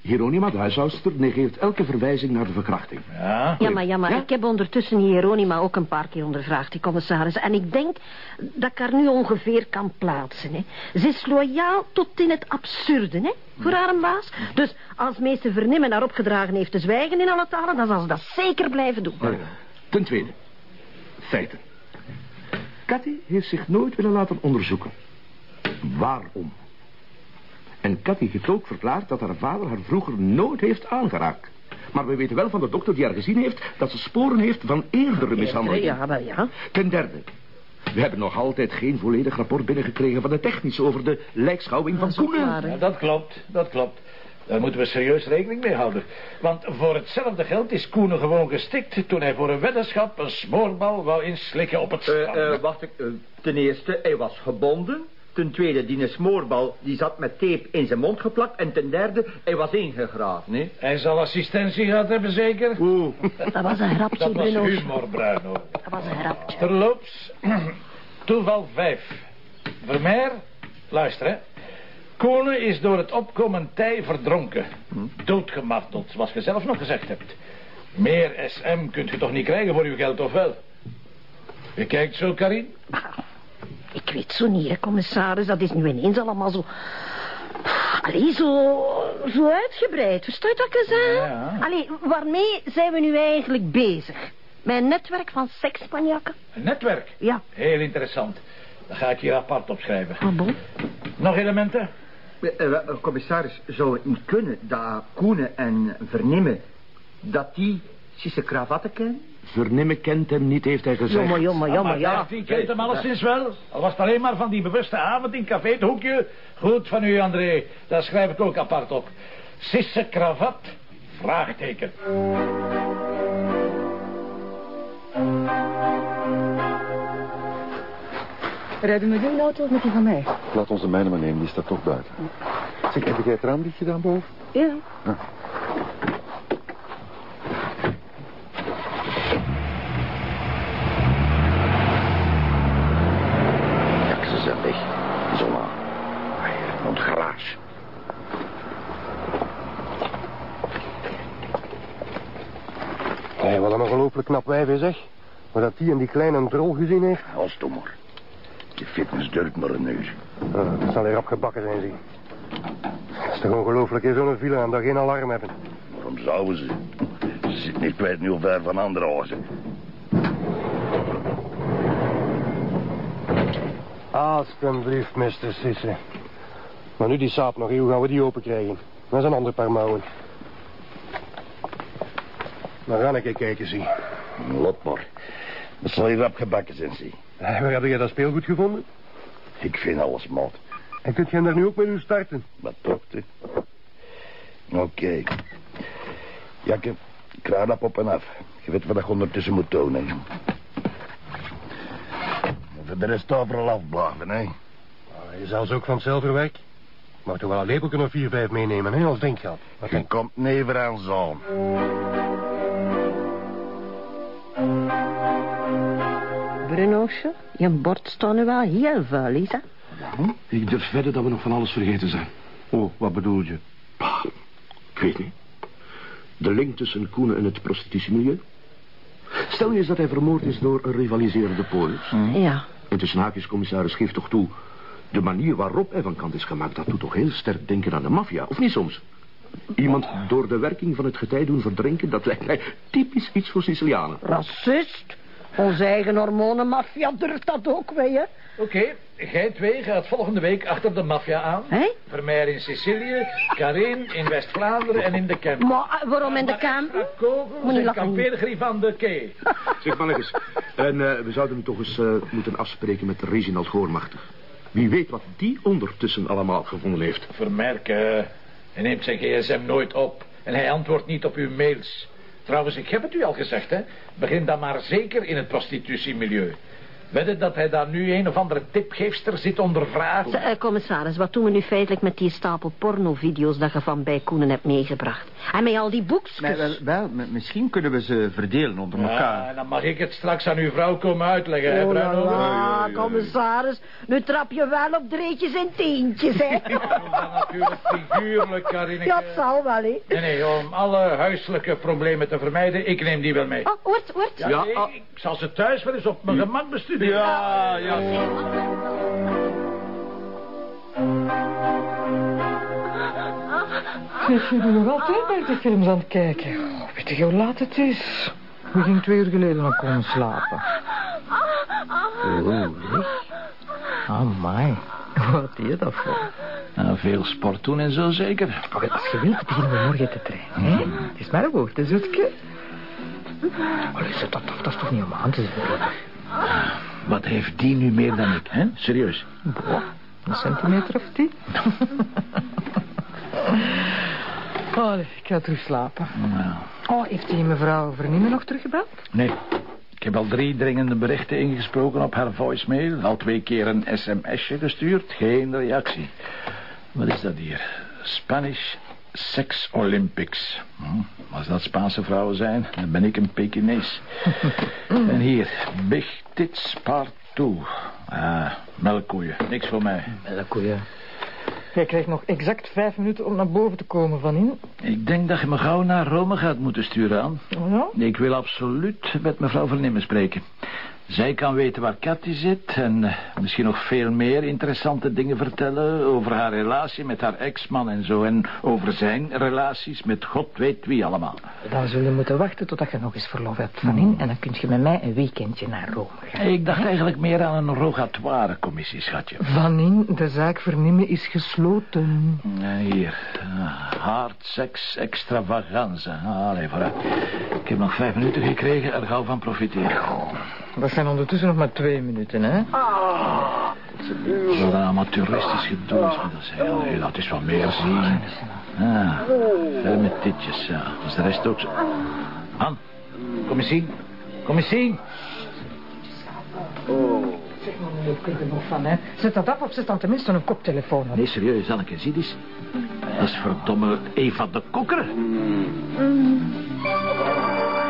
Hieronima, de huishoudster, negeert elke verwijzing naar de verkrachting. Ja? Ja, maar, ja, maar ik heb ondertussen Hieronima ook een paar keer ondervraagd, die commissaris. En ik denk dat ik haar nu ongeveer kan plaatsen. Hè. Ze is loyaal tot in het absurde, hè, voor haar een baas. Dus als meester Vernimmen haar opgedragen heeft te zwijgen in alle talen... dan zal ze dat zeker blijven doen. Ja. Ten tweede, feiten. Cathy heeft zich nooit willen laten onderzoeken. Waarom? En Cathy heeft ook verklaard dat haar vader haar vroeger nooit heeft aangeraakt. Maar we weten wel van de dokter die haar gezien heeft... dat ze sporen heeft van eerdere mishandelingen. Ja, maar ja. Ten derde, we hebben nog altijd geen volledig rapport binnengekregen van de technische... over de lijkschouwing van Koenen. Ja, dat klopt, dat klopt. Daar moeten we serieus rekening mee houden. Want voor hetzelfde geld is Koenen gewoon gestikt... toen hij voor een weddenschap een smoorbal wou inslikken op het strand. Eh, eh, wacht, ik, eh, ten eerste, hij was gebonden. Ten tweede, die smoorbal die zat met tape in zijn mond geplakt. En ten derde, hij was ingegraven, hè. Hij zal assistentie gehad hebben, zeker? Oeh. Dat was een grapje, Dat was Bruno. humor, Bruno. Dat was een grapje. Terloops, [clears throat] toeval 5. Vermeer, luister hè. Konen is door het opkomend tij verdronken. Doodgemarteld, zoals je zelf nog gezegd hebt. Meer SM kunt je toch niet krijgen voor uw geld, of wel? Je kijkt zo, Karin? Ik weet zo niet, hè, commissaris. Dat is nu ineens allemaal zo... Allee, zo, zo uitgebreid. Verstaat wat ik zeg? Allee, waarmee zijn we nu eigenlijk bezig? Een netwerk van seksspanjakken? Een netwerk? Ja. Heel interessant. Dat ga ik hier apart opschrijven. Ah, bon? Nog elementen? Eh, eh, eh, commissaris, zou het niet kunnen dat Koenen en Vernimmen... dat die Sisse kravatten kennen? Vernimmen kent hem niet, heeft hij gezegd. Jammer, jammer, jammer, ja. Die kent hem alleszins wel. Al was het alleen maar van die bewuste avond in Café het Hoekje. Goed van u, André. Daar schrijf ik ook apart op. Sisse kravat? Vraagteken. Rijden met uw auto of met die van mij? Laat onze mijne maar nemen, die staat toch buiten. Zeg, heb jij het raam dicht gedaan boven? Ja. Ja, ze zijn weg. Zola. Hier, ons garage. Hé, wat een ongelooflijk knap wijf is, zeg. Maar dat die en die kleine drol gezien heeft. Als maar. Die fitness duurt maar een uur. Ah, dat zal hier opgebakken zijn, zie. Het is toch ongelooflijk, hè, zo'n villa en daar geen alarm hebben. Waarom zouden ze? Ze zitten niet kwijt nu vijf van andere huizen. Alsjeblieft, Mr. Sisse. Maar nu die saap nog, hoe gaan we die open krijgen? Dat is een ander paar mouwen. Ik eens kijken, zie. Lot maar. Dat zal hier opgebakken zijn, zie. Eh, Waar heb jij dat speelgoed gevonden? Ik vind alles maat. En kunt jij daar nu ook mee doen starten? Wat toch? Oké. Jakke, kruidap op en af. Je weet wat je ondertussen moet hè. Voor de rest overal afblaven, hè. Je zou ze ook vanzelf werk. Mag toch wel een lepeltje of vier, vijf meenemen, hè, als denkgeld. Je denk komt never aan zo'n. Brunoosje, je bord staat nu wel heel vuil, is dat? Ik durf wedden dat we nog van alles vergeten zijn. Oh, wat bedoel je? Bah, ik weet niet. De link tussen Koenen en het prostitutiemilieu. Stel je eens dat hij vermoord is door een rivaliserende polis. Ja. En tussen haakjes, commissaris, geef toch toe... de manier waarop hij van kant is gemaakt... dat doet toch heel sterk denken aan de maffia, of niet soms? Iemand door de werking van het getij doen verdrinken... dat lijkt mij typisch iets voor Sicilianen. Racist. Onze eigen hormonenmafia durft dat ook mee, hè? Oké, gij twee gaat volgende week achter de maffia aan. Hé? Vermeer in Sicilië, Karin in West-Vlaanderen en in de camp. Maar eh, waarom in de camp? Kogels en lachen. kampeergrief aan de kee. [laughs] Zeg, mannetjes. En eh, we zouden hem toch eens eh, moeten afspreken met Reginald Goormachtig. Wie weet wat die ondertussen allemaal gevonden heeft. Vermerken, hij neemt zijn gsm nooit op. En hij antwoordt niet op uw mails. Trouwens, ik heb het u al gezegd, hè. Begin dan maar zeker in het prostitutiemilieu. Wedden dat hij daar nu een of andere tipgeefster zit ondervragen? Eh, commissaris, wat doen we nu feitelijk met die stapel pornovideo's dat je van bij Koenen hebt meegebracht? En met al die boekjes? Maar wel, misschien kunnen we ze verdelen onder elkaar. Ja, dan mag ik het straks aan uw vrouw komen uitleggen, hè, Oh Bruno? la, commissaris. Nu trap je wel op dreetjes en teentjes, hè? Natuurlijk figuurlijk, Karineke. Ja, het zal wel, hè? Nee, nee, om alle huiselijke problemen te vermijden, ik neem die wel mee. Oh, wordt, wordt. Ja, nee, ik zal ze thuis wel eens op mijn gemak bestuderen. Ja, ja. Zeg, je bent nog altijd bij de films aan het kijken. Oh, weet je hoe laat het is? We gingen twee uur geleden nog komen slapen. Oh, my. Wat deed je dat voor? Nou, veel sport doen en zo zeker. Oh, als je wilt, beginnen we morgen te trainen. Hè? Het is maar een woord, hè, zoetje. Allee, dat dat is toch niet om aan te zetten? Wat heeft die nu meer dan ik, hè? Serieus. Boah, een centimeter of tien. [laughs] [laughs] Oh, ik ga terug slapen. Nou, Oh, heeft die mevrouw Verniemen nog teruggebeld? nee. Ik heb al drie dringende berichten ingesproken op haar voicemail. Al twee keer een sms'je gestuurd. Geen reactie. Wat is dat hier? Spanish Sex Olympics. Hm, als dat Spaanse vrouwen zijn, dan ben ik een Pekinees. [laughs] en hier, Big Tits Part 2. Ah, melkkoeien. Niks voor mij. Melkkoeien. Jij krijgt nog exact vijf minuten om naar boven te komen van in. Ik denk dat je me gauw naar Rome gaat moeten sturen aan. Oh ja? Ik wil absoluut met mevrouw Vernimmen spreken. Zij kan weten waar Cathy zit en eh, misschien nog veel meer interessante dingen vertellen over haar relatie met haar ex-man en zo. En over zijn relaties met god weet wie allemaal. Dan zul je moeten wachten totdat je nog eens verlof hebt van in. En dan kun je met mij een weekendje naar Rome gaan. Ik dacht eigenlijk meer aan een rogatoire commissie, schatje. Van in, de zaak Verniemen is gesloten. Ja, hier, ah, hard seks extravaganza. Allee, vooruit. Ik heb nog vijf minuten gekregen, er gauw van profiteren. Dat zijn ondertussen nog maar twee minuten, hè? Wat een amateuristisch gedoe is met dat zijn. Nee, laat eens wat meer zien. Ah, verder met ditjes, ja. Is de rest ook zo. Han, kom eens zien. Kom eens zien. Zeg maar, meneer, kun je er nog van, hè? Zet dat af of zet dan tenminste een koptelefoon op. Nee, serieus, Anneke, zie eens. Dat is verdomme Eva de Kokker. Wat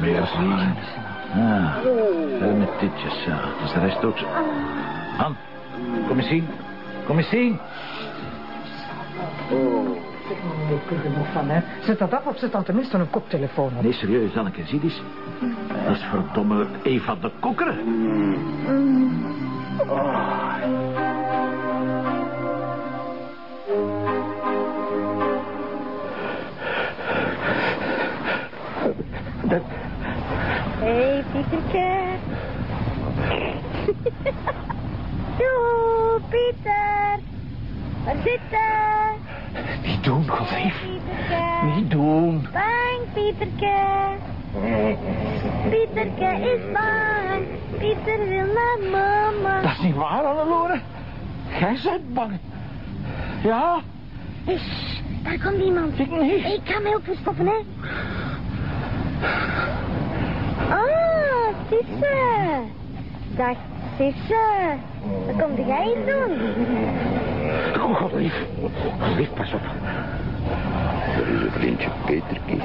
Meer zien. Ah, verder met ditjes, ja. Is de rest ook zo. Han, kom eens zien. Kom eens zien. Maar, meneer, kun je er nog van, hè? Zet dat af of zet dan tenminste een koptelefoon op. Nee, serieus, Anneke, zie eens. Dat is verdomme Eva de Kokker. Hé, hey, Pietertje. [laughs] Doe, Pieter. Waar zit je? Niet doen, godlief. Pietertje. Niet doen. Bang, Pietertje. Pietertje is bang. Pieter wil naar mama. Dat is niet waar, Annelore. Jij bent bang. Ja? Is, daar komt iemand. Ik niet. Ik ga mij ook verstoppen, hè. Oh, Sisse. Dag, Sisse. Wat kom jij hier doen? Oh, godlief. Godlief, pas op. Dat is een vriendje, Peterkie.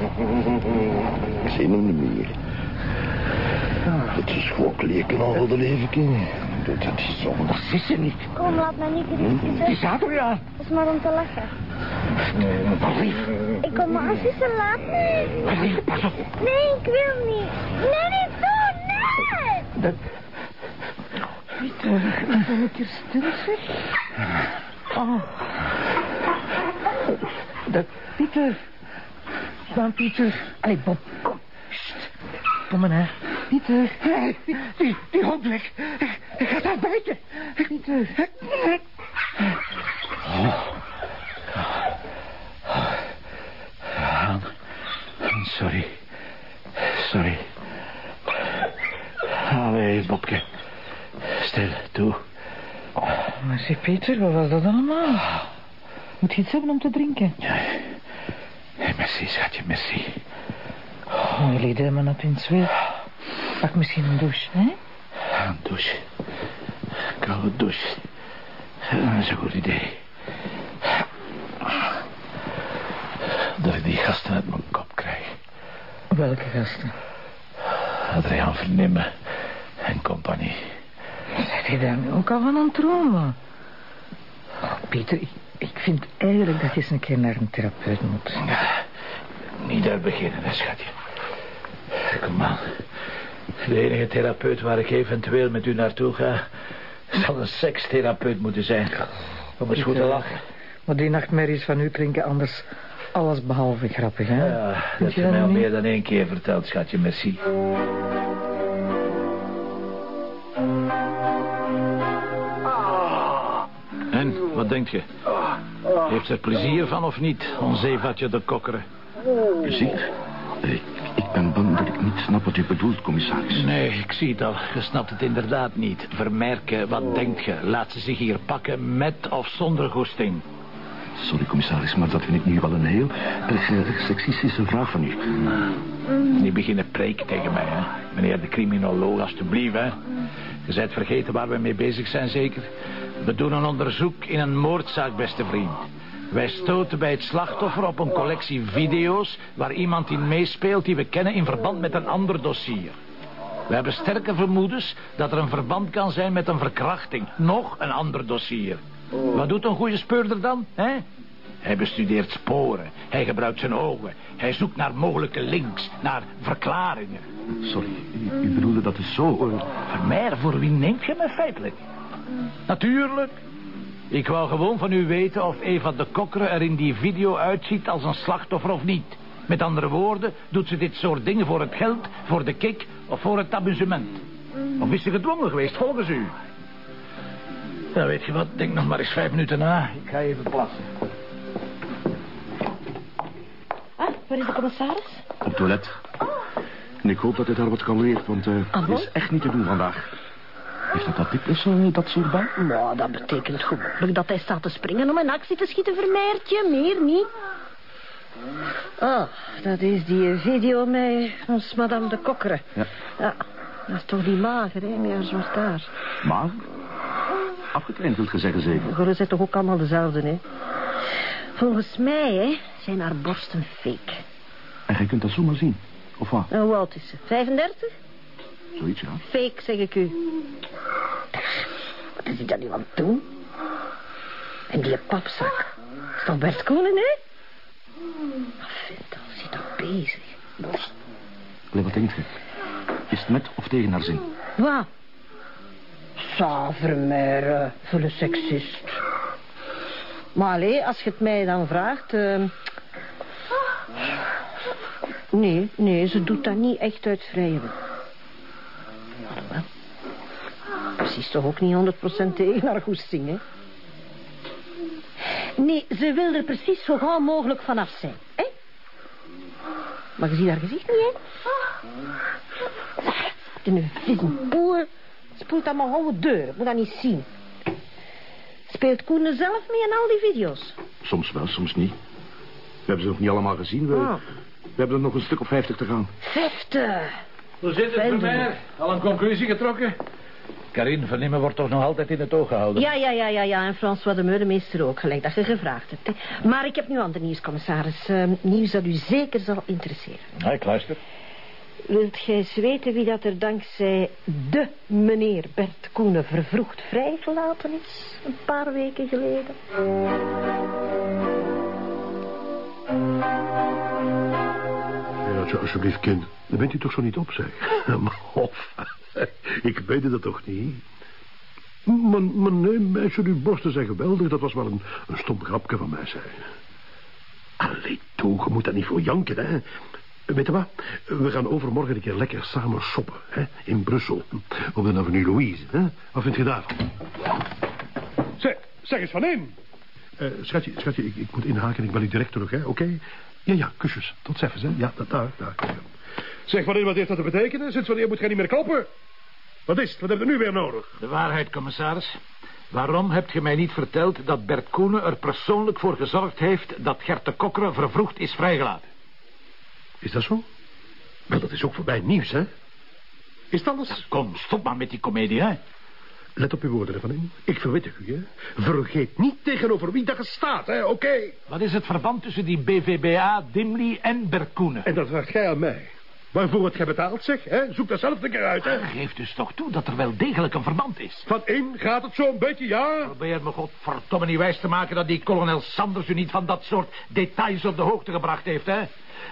Ik zie hem niet meer. Het is gewoon leken al de leven. Dat, dat is zo. Dat is ze niet. Kom, laat mij niet gerust, Het Sisse. is Adriaan. Dat is maar om te lachen. Godlief. Ik kom maar, Sisse, laat me. Godlief, pas op. Nee, ik wil niet. Nee, niet doen, nee. Dat... Pieter, ben ik hier stil, zeg? Oh. Dat... Pieter. Dan, Pieter. Allee, Bob, kom. Sst. komen, hè. Pieter. Hey, die, die hond weg. Hij, gaat daar bijten. Pieter. Oh. Han. Sorry. Sorry. Allee, Bobke. Stil, toe. Maar zeg, Peter, wat was dat allemaal? Moet je iets hebben om te drinken? Ja. Hey, merci, schatje, merci. Oh, je ligt helemaal op in zweet. Pak misschien een douche, hè? Een douche. Koude douche. Dat is een goed idee. Dat ik die gasten uit mijn kop krijg. Welke gasten? Adriaan Vernimmen en compagnie. Zeg je daar nu ook al van aan het? Oh, Pieter, ik, ik vind eigenlijk dat je eens een keer naar een therapeut moet. Niet daar beginnen, hè, schatje. Kom aan. De enige therapeut waar ik eventueel met u naartoe ga... zal een sekstherapeut moeten zijn. Om eens goed te lachen. Maar die nachtmerries van u klinken anders alles behalve grappig, hè? Ja, dat je dat mij al niet? meer dan één keer verteld, schatje. Merci. En, wat denkt je? Heeft ze er plezier van of niet, ons zeevatje de kokkeren? Plezier? Ik, ik ben bang dat ik niet snap wat u bedoelt, commissaris. Nee, ik zie het al. Je snapt het inderdaad niet. Vermerken, wat denkt je? Laat ze zich hier pakken met of zonder goesting? Sorry, commissaris, maar dat vind ik nu wel een heel seksistische vraag van u. Niet beginnen preken tegen mij, hè. Meneer de criminoloog, alstublieft, hè. Je bent vergeten waar we mee bezig zijn, zeker? We doen een onderzoek in een moordzaak, beste vriend. Wij stoten bij het slachtoffer op een collectie video's... waar iemand in meespeelt die we kennen in verband met een ander dossier. We hebben sterke vermoedens dat er een verband kan zijn met een verkrachting. Nog een ander dossier. Wat doet een goede speurder dan, hè? Hij bestudeert sporen. Hij gebruikt zijn ogen. Hij zoekt naar mogelijke links, naar verklaringen. Sorry, u, u bedoelde dat is zo... eh, Vermeer, voor wie neemt je me feitelijk? Natuurlijk. Ik wou gewoon van u weten of Eva de Kokkeren er in die video uitziet als een slachtoffer of niet. Met andere woorden, doet ze dit soort dingen voor het geld, voor de kick of voor het amusement? Of is ze gedwongen geweest volgens u? Ja, weet je wat, denk nog maar eens vijf minuten na. Ik ga even plassen. Ah, waar is de commissaris? op het toilet. En ik hoop dat hij daar wat kalmeert, want eh het is echt niet te doen vandaag. Heeft dat dat types, eh, dat soort baan? Nou, dat betekent gewoonlijk dat hij staat te springen om in actie te schieten, Vermeertje. Meer niet. Oh, dat is die video met ons madame de Kokkeren. Ja. Ja, dat is toch die mager, hè, haar zwart haar. Maar? Afgetraind wilt je zeggen, zeker? Goren zijn toch ook allemaal dezelfde, hè? Volgens mij, hè, zijn haar borsten fake. En jij kunt dat zomaar zien, of wat? En hoe oud is ze? 35? Zoiets, ja. Fake, zeg ik u. Wat is hij dan nu aan het doen? En die papzak. Is dat Bert Koenen, hè? Wat vindt al, zit toch bezig? Allee, wat denk je? Is het met of tegen haar zin? Wat? Savermeer, vulle seksist. Maar allee, als je het mij dan vraagt... eh, Nee, nee, ze doet dat niet echt uit vrije wil. Precies toch ook niet 100% tegen haar goesting, hè? Nee, ze wil er precies zo gauw mogelijk vanaf zijn, hè? Maar je ziet haar gezicht niet, hè? De een vissenpoer spoelt aan mijn oude deur. Ik moet dat niet zien. Speelt Koen zelf mee in al die video's? Soms wel, soms niet. We hebben ze nog niet allemaal gezien. We, Ah. we hebben er nog een stuk of vijftig te gaan. Vijftig. Hoe zit het. Vermeer? Al een conclusie getrokken? Karin Vernimmen wordt toch nog altijd in het oog gehouden? Ja, ja, ja, ja, ja. En François de Meulemeester ook, gelijk dat je gevraagd hebt. Hè. Maar ik heb nu ander nieuws, commissaris. Eh, nieuws dat u zeker zal interesseren. Ja, ik luister. Wilt gij eens weten wie dat er dankzij de meneer Bert Koenen vervroegd vrijgelaten is? Een paar weken geleden. Ja, alsjeblieft, kind. Dan bent u toch zo niet op, zeg. [laughs] Maar of, [laughs] ik weet dat toch niet. Maar, maar nee, meisje, uw borsten zijn geweldig. Dat was wel een, een stom grapje van mij, zei. Allee, toe, je moet dat niet voor janken, hè. Weet je wat? We gaan overmorgen een keer lekker samen shoppen. Hè? In Brussel. Op de avenue Louise. Hè? Wat vind je daarvan? Zeg, zeg eens van in. Eh, schatje, schatje ik, ik moet inhaken. Ik ben u direct terug, hè? Oké? Ja, ja, kusjes. Tot ziens, hè? Ja, dat, daar, daar. Zeg, van in, wat heeft dat te betekenen? Sinds wanneer moet jij niet meer kloppen? Wat is het? Wat hebben we nu weer nodig? De waarheid, commissaris. Waarom hebt je mij niet verteld dat Bert Koenen er persoonlijk voor gezorgd heeft... dat Gert de Kokkeren vervroegd is vrijgelaten? Is dat zo? Wel, dat is ook voorbij nieuws, hè? Is het alles? kom, stop maar met die komedie, hè? Let op uw woorden in. Ik verwittig u, hè. Vergeet niet tegenover wie dat staat, hè, oké? Wat is het verband tussen die BVBA, Dimli en Bert Koenen? En dat vraagt jij aan mij. Waarvoor het gij betaald, zeg, hè? Zoek dat zelf een keer uit, hè? Geef dus toch toe dat er wel degelijk een verband is. Van in gaat het zo'n beetje, ja? Probeer me godverdomme niet wijs te maken... dat die kolonel Sanders u niet van dat soort details op de hoogte gebracht heeft, hè?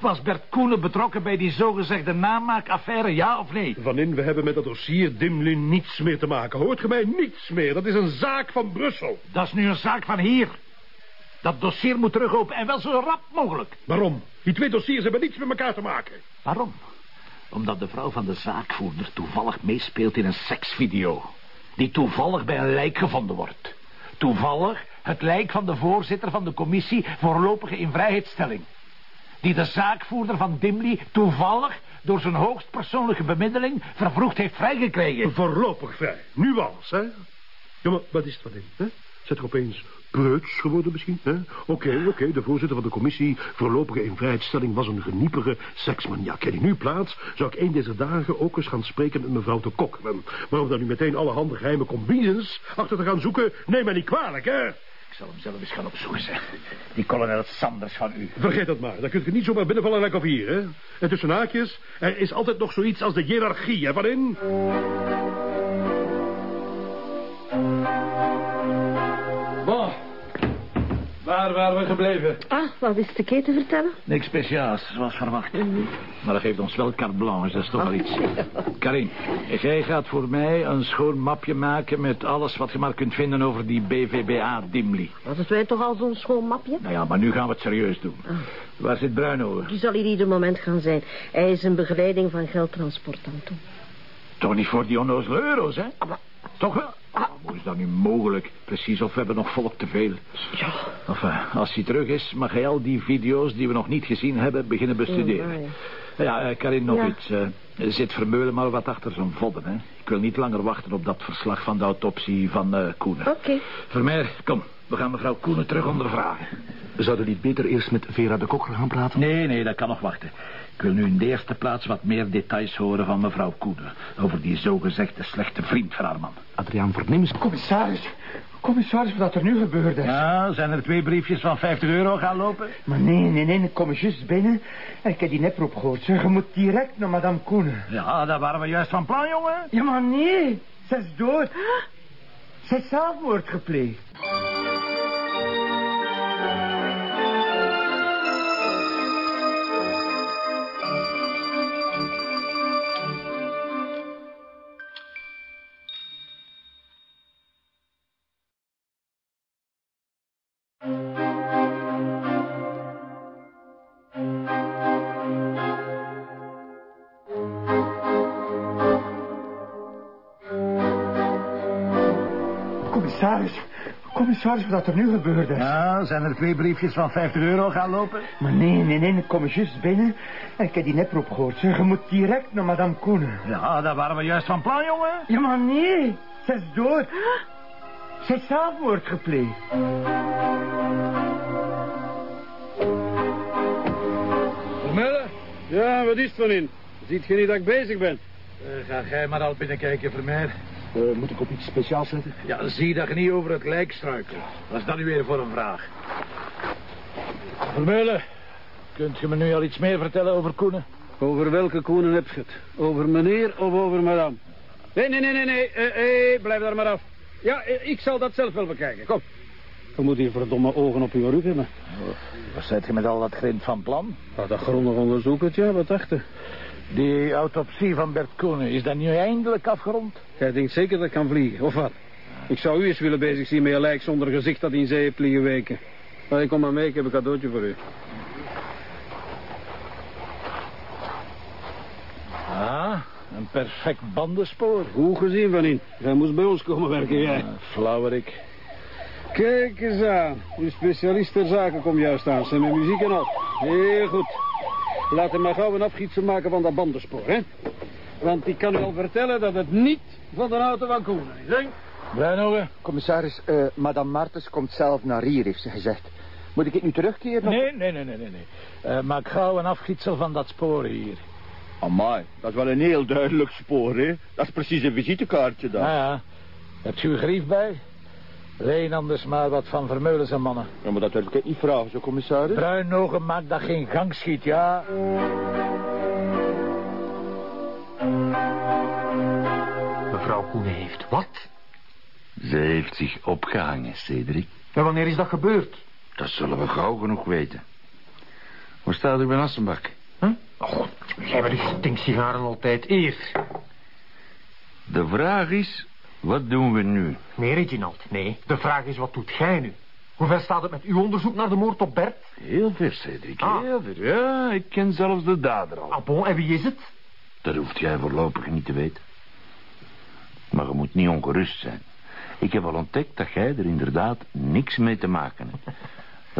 Was Bert Koenen betrokken bij die zogezegde namaakaffaire, ja of nee? Van in, we hebben met dat dossier Dimlin niets meer te maken. Hoort ge mij? Niets meer. Dat is een zaak van Brussel. Dat is nu een zaak van hier. Dat dossier moet terugopen en wel zo rap mogelijk. Waarom? Die twee dossiers hebben niets met elkaar te maken. Waarom? Omdat de vrouw van de zaakvoerder toevallig meespeelt in een seksvideo. Die toevallig bij een lijk gevonden wordt. Toevallig het lijk van de voorzitter van de commissie voorlopige invrijheidstelling. Die de zaakvoerder van Dimli toevallig door zijn hoogstpersoonlijke bemiddeling vervroegd heeft vrijgekregen. Voorlopig vrij. Nu alles, hè? Maar wat is het van in, hè? Zet er opeens preuts geworden misschien, hè? Oké, oké, de voorzitter van de commissie voorlopige invrijheidstelling was een geniepige seksman. Ja, ken ik nu plaats, zou ik een deze dagen ook eens gaan spreken met mevrouw de Kok. Maar om dan nu meteen alle handen geheime combines achter te gaan zoeken, neem mij niet kwalijk, hè? Ik zal hem zelf eens gaan opzoeken, zeg. Die kolonel Sanders van u. Vergeet dat maar. Dan kunt u niet zomaar binnenvallen lekker of hier, hè? En tussen haakjes, er is altijd nog zoiets als de hiërarchie, hè, van in? Bon. Waar waren we gebleven? Ah, wat is de keten vertellen? Niks speciaals, zoals verwacht. Mhm. Maar dat geeft ons wel carte blanche, dat is toch wel iets. Karin, jij gaat voor mij een schoon mapje maken... met alles wat je maar kunt vinden over die BVBA-Dimli. Dat is wij toch al zo'n schoon mapje? Nou ja, maar nu gaan we het serieus doen. Waar zit Bruinhoven? Die zal hier ieder moment gaan zijn. Hij is een begeleiding van geldtransport aan toe. Toch niet voor die onnozele euro's, hè? Toch wel? Ah, hoe is dat nu mogelijk? Precies, of we hebben nog volk te veel. Ja. Of eh, als hij terug is, mag hij al die video's die we nog niet gezien hebben beginnen bestuderen. Ja, Ja, eh, Karin, nog Ja. iets. eh, zit Vermeulen maar wat achter zijn vodden, hè? Ik wil niet langer wachten op dat verslag van de autopsie van eh Koenen. Oké. Vermeer, kom. We gaan mevrouw Koenen terug ondervragen. Zouden we niet beter eerst met Vera de Kokker gaan praten? Nee, nee, dat kan nog wachten. Ik wil nu in de eerste plaats wat meer details horen van mevrouw Koenen. Over die zogezegde slechte vriend van haar man. Adriaan Vernims. Commissaris, commissaris, wat er nu gebeurd is. Ja, zijn er twee briefjes van 50 euro gaan lopen? Maar nee, nee, nee, ik kom juist binnen. En ik heb die neproep gehoord. Zeg, je moet direct naar madame Koenen. Ja, daar waren we juist van plan, jongen. Ja, maar nee, ze is dood. Ze heeft zelfmoord gepleegd. Commissaris, wat er nu gebeurd is. Ja, zijn er twee briefjes van 50 euro gaan lopen? Maar nee, nee, nee, ik kom juist binnen. En ik heb die neproep gehoord. Zeg, je moet direct naar madame Koenen. Ja, daar waren we juist van plan, jongen. Ja, maar nee, ze is dood. Ze heeft zelfmoord gepleegd. Vermellen? Ja, wat is het van in? Ziet je niet dat ik bezig ben? Eh, ga jij maar al binnenkijken, Vermeer. Eh, moet ik op iets speciaals letten? Ja, zie dat je niet over het lijk struikelt. Wat is dat nu weer voor een vraag? Vermeulen, Kunt je me nu al iets meer vertellen over Koenen? Over welke koenen heb je het? Over meneer of over madame? Nee, nee, nee, nee, nee. Eh, eh, blijf daar maar af. Ja, ik zal dat zelf wel bekijken. Kom. Je moet hier verdomme ogen op uw rug hebben. Wat zit je met al dat grind van plan? Nou, dat grondig onderzoeken, ja, wat dacht je? Die autopsie van Bert Koenen, is dat nu eindelijk afgerond? Jij denkt zeker dat ik kan vliegen, of wat? Ik zou u eens willen bezig zien met een lijk zonder gezicht dat in zee heeft liggen weken. Maar kom maar mee, ik heb een cadeautje voor u. Ah, een perfect bandenspoor. Goed gezien, Van in. Jij moest bij ons komen werken, jij. Uh, flauwerik. Kijk eens aan. Uw specialist ter zaken komt juist aan. Zijn met muziek en al. Heel goed. Laat hem maar gauw een afgietsel maken van dat bandenspoor, hè. Want ik kan u al vertellen dat het niet van de auto van Koenen is, hè. Bruinhogen? Commissaris, uh, madame Martens komt zelf naar hier, heeft ze gezegd. Moet ik het nu terugkeren? Of... Nee, nee, nee, nee, nee. Uh, maak gauw een afgietsel van dat spoor hier. Amai, dat is wel een heel duidelijk spoor, hè? Dat is precies een visitekaartje dan. Ja, ja. Heb je uw grief bij? Leen anders maar wat van Vermeulen zijn mannen. Ja, maar dat wil ik niet vragen, zo commissaris. Bruinogen maakt dat geen gangschiet, ja. Mevrouw Koenen heeft wat? Ze heeft zich opgehangen, Cedric. En wanneer is dat gebeurd? Dat zullen we gauw genoeg weten. Hoe staat u bij Assenbak? Huh? Oh, jij met die stinksigaren altijd eerst. De vraag is, wat doen we nu? Nee, Reginald, nee. De vraag is, wat doet jij nu? Hoe ver staat het met uw onderzoek naar de moord op Bert? Heel ver, Cedric, ah. heel ver. Ja, ik ken zelfs de dader al. Ah bon, en wie is het? Dat hoeft jij voorlopig niet te weten. Maar je moet niet ongerust zijn. Ik heb al ontdekt dat jij er inderdaad niks mee te maken hebt.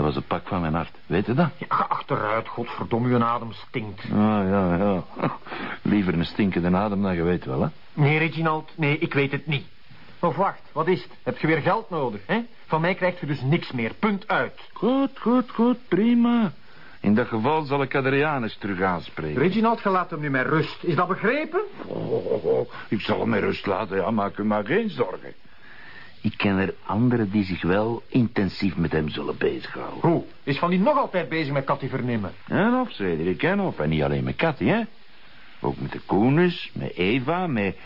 Dat was het pak van mijn hart. Weet je dat? Ja, ga achteruit. Godverdomme, uw adem stinkt. Ah, ja, ja. [laughs] Liever een stinkende adem dan je weet wel, hè? Nee, Reginald. Nee, ik weet het niet. Of wacht, wat is het? Heb je weer geld nodig, hè? Van mij krijgt u dus niks meer. Punt uit. Goed, goed, goed. Prima. In dat geval zal ik Adrianus terug aanspreken. Reginald, je laat hem nu met rust. Is dat begrepen? Oh, oh, oh. Ik zal hem met rust laten. Ja, maak u maar geen zorgen. Ik ken er anderen die zich wel intensief met hem zullen bezighouden. Hoe? Is Van die nog altijd bezig met Cathy Vernemen? En of, Cedric, en of. En niet alleen met Cathy, hè. Ook met de Koenus, met Eva, met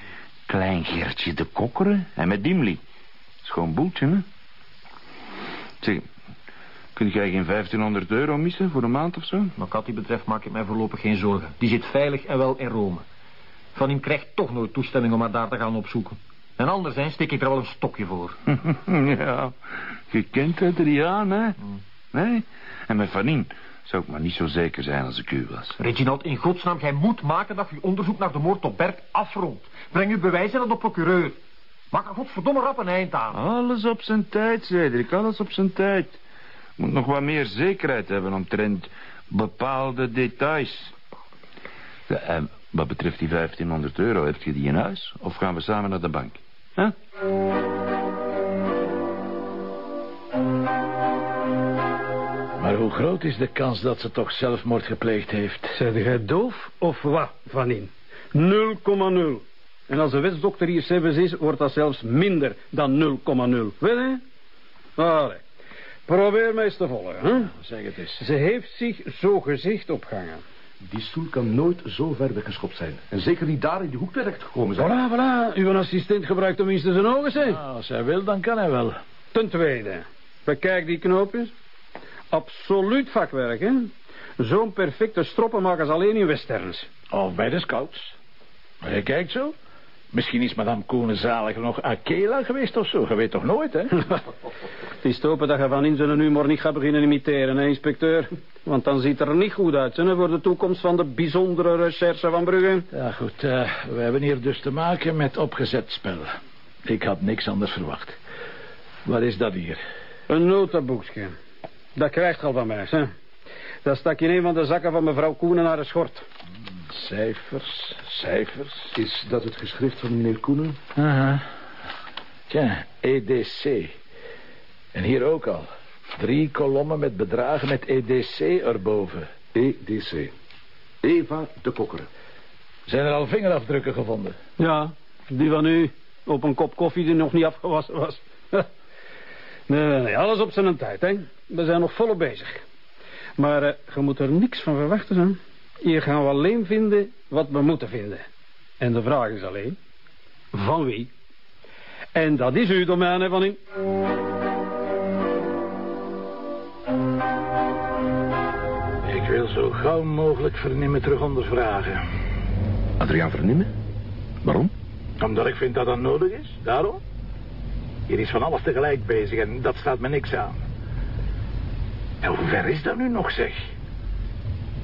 Klein Gertje de Kokkeren en met Dimli. Schoon boeltje, hè. Zeg, kun jij geen 1500 euro missen voor een maand of zo? Wat Cathy betreft maak ik mij voorlopig geen zorgen. Die zit veilig en wel in Rome. Van hem krijgt toch nooit toestemming om haar daar te gaan opzoeken. En anders zijn steek ik er wel een stokje voor. [laughs] ja, je kent Adriaan, hè? Mm. Nee? En met Vanien zou ik maar niet zo zeker zijn als ik u was. Reginald, in godsnaam, jij moet maken dat u onderzoek naar de moord op Bert afrondt. Breng uw bewijzen aan de procureur. Maak er godverdomme rap een eind aan. Alles op zijn tijd, Cedric, alles op zijn tijd. Moet nog wat meer zekerheid hebben omtrent bepaalde details. En wat betreft die 1500 euro, heb je die in huis? Of gaan we samen naar de bank? Huh? Maar hoe groot is de kans dat ze toch zelfmoord gepleegd heeft? Zeg jij doof of wat, Vanin? 0,0. En als de wetsdokter hier zelfs is, wordt dat zelfs minder dan 0,0. Weet je? Allee. Probeer mij eens te volgen, hè? Zeg het eens. Ze heeft zich zo gezicht opgehangen. Die stoel kan nooit zo ver weggeschopt zijn. En zeker niet daar in die hoek terecht gekomen zijn. Voilà, voilà. Uw assistent gebruikt tenminste zijn ogen, zijn. Ja, als hij wil, dan kan hij wel. Ten tweede, bekijk die knoopjes. Absoluut vakwerk, hè? Zo'n perfecte stroppen maken ze alleen in westerns. Of bij de scouts. Maar je kijkt zo. Misschien is madame Koenen zalig nog Akela geweest of zo. Je weet toch nooit, hè? [laughs] Het is te hopen dat je van in zijn humor niet gaat beginnen imiteren, hè, inspecteur? Want dan ziet het er niet goed uit, hè, voor de toekomst van de bijzondere recherche van Brugge. Ja, goed. Uh, we hebben hier dus te maken met opgezet spel. Ik had niks anders verwacht. Wat is dat hier? Een notenboekje. Dat krijgt al van mij, hè. Dat stak in een van de zakken van mevrouw Koenen naar de schort. Cijfers, cijfers. Is dat het geschrift van meneer Koenen? Aha. Tja, EDC. En hier ook al. Drie kolommen met bedragen met EDC erboven. EDC. Eva de Kokkeren. Zijn er al vingerafdrukken gevonden? Ja, die van u. Op een kop koffie die nog niet afgewassen was. [laughs] nee, nee, nee, alles op zijn tijd, hè. We zijn nog volop bezig. Maar uh, je moet er niks van verwachten, hè. Hier gaan we alleen vinden wat we moeten vinden. En de vraag is alleen, van wie? En dat is uw domein, hè, van in. Ik wil zo gauw mogelijk Vernimmen terug ondervragen. Adriaan Vernimmen? Waarom? Omdat ik vind dat dat nodig is, daarom. Hier is van alles tegelijk bezig en dat staat me niks aan. En hoe ver is dat nu nog, zeg?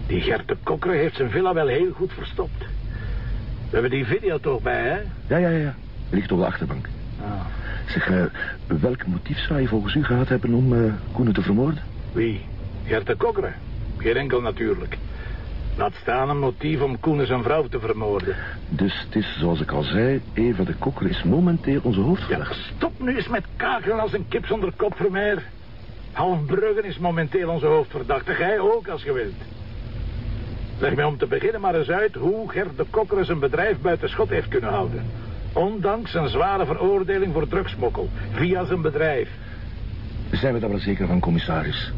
Die Gert de Kokker heeft zijn villa wel heel goed verstopt. We hebben die video toch bij, hè? Ja, ja, ja. Ligt op de achterbank. Ah. Zeg, eh, welk motief zou je volgens u gehad hebben om uh, Koenen te vermoorden? Wie? Gert de Kokkeren? Geen enkel natuurlijk. Laat staan een motief om Koenen zijn vrouw te vermoorden. Dus het is, zoals ik al zei, Eva de Kokker is momenteel onze hoofdverdachte. Ja, stop nu eens met kakelen als een kip zonder kop, Vermeer. Halfbruggen is momenteel onze hoofdverdachte. Gij ook, als je wilt. Leg mij om te beginnen maar eens uit hoe Gert de Kokker zijn bedrijf buiten schot heeft kunnen houden. Ondanks een zware veroordeling voor drugsmokkel. Via zijn bedrijf. Zijn we daar wel zeker van, commissaris?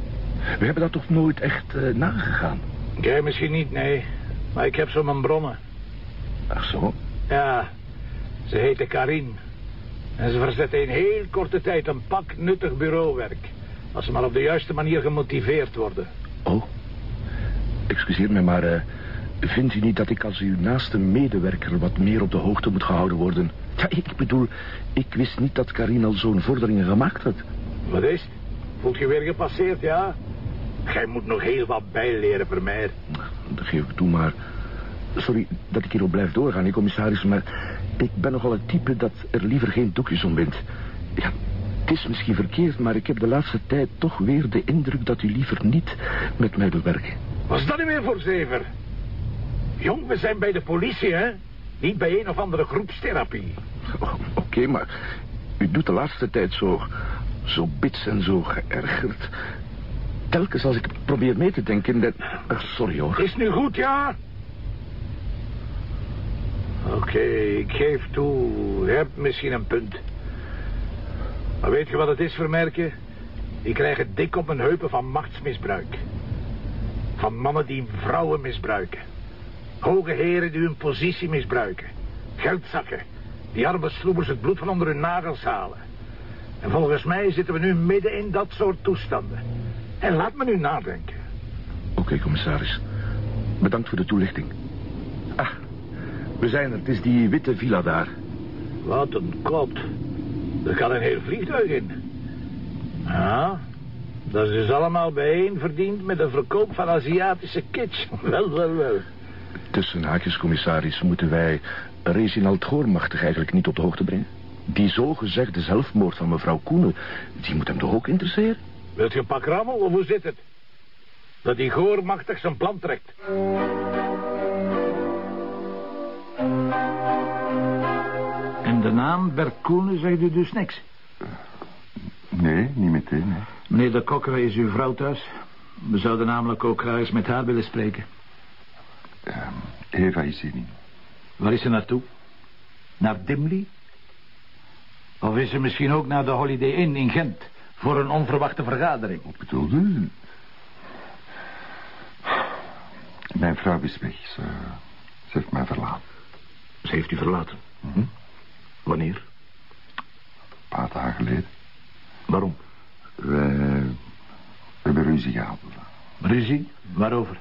We hebben dat toch nooit echt uh, nagegaan? Jij misschien niet, nee. Maar ik heb zo mijn bronnen. Ach zo? Ja. Ze heette Karin. En ze verzette in heel korte tijd een pak nuttig bureauwerk. Als ze maar op de juiste manier gemotiveerd worden. Oh. Excuseer me, maar... Uh, vindt u niet dat ik als uw naaste medewerker... wat meer op de hoogte moet gehouden worden? Ja, ik bedoel... Ik wist niet dat Karin al zo'n vorderingen gemaakt had. Wat is Voelt je weer gepasseerd, ja? Gij moet nog heel wat bijleren voor mij. Dat geef ik toe, maar... Sorry dat ik hierop blijf doorgaan, hè, commissaris, maar... Ik ben nogal het type dat er liever geen doekjes om bent. Ja, het is misschien verkeerd, maar ik heb de laatste tijd toch weer de indruk dat u liever niet met mij wil werken. Wat is dat nu weer voor zever? Jong, we zijn bij de politie, hè? Niet bij een of andere groepstherapie. Oh, Oké, maar u doet de laatste tijd zo... zo bits en zo geërgerd. Telkens als ik probeer mee te denken... Dat... Oh, sorry, hoor. Is nu goed, ja? Oké, ik geef toe. Je hebt misschien een punt. Maar weet je wat het is, vermerken? Die krijgen dik op hun heupen van machtsmisbruik. Van mannen die vrouwen misbruiken. Hoge heren die hun positie misbruiken. Geldzakken. Die arme sloebers het bloed van onder hun nagels halen. En volgens mij zitten we nu midden in dat soort toestanden. En laat me nu nadenken. Oké, commissaris. Bedankt voor de toelichting. Ah, we zijn er. Het is die witte villa daar. Wat een kot. Er kan een heel vliegtuig in. Ja, dat is dus allemaal bijeen verdiend met de verkoop van Aziatische kitsch. [laughs] Wel, wel, wel. Tussen haakjes, commissaris, moeten wij Reginald Goormachtig eigenlijk niet op de hoogte brengen? Die zogezegde zelfmoord van mevrouw Koenen, die moet hem toch ook interesseren? Wilt je een pak rammel of hoe zit het? Dat die Goormachtig zijn plan trekt. Naam Bert Koenen zegt u dus niks? Nee, niet meteen. Nee. Meneer de Kokker is uw vrouw thuis. We zouden namelijk ook graag eens met haar willen spreken. Uh, Eva is hier niet. Waar is ze naartoe? Naar Dimley? Of is ze misschien ook naar de Holiday Inn in Gent... voor een onverwachte vergadering? Wat bedoelde u? Mijn vrouw is weg. Ze, ze heeft mij verlaten. Ze heeft u verlaten? Mm -hmm. Wanneer? Een paar dagen geleden. Waarom? We, hebben ruzie gehad. Ruzie? Waarover?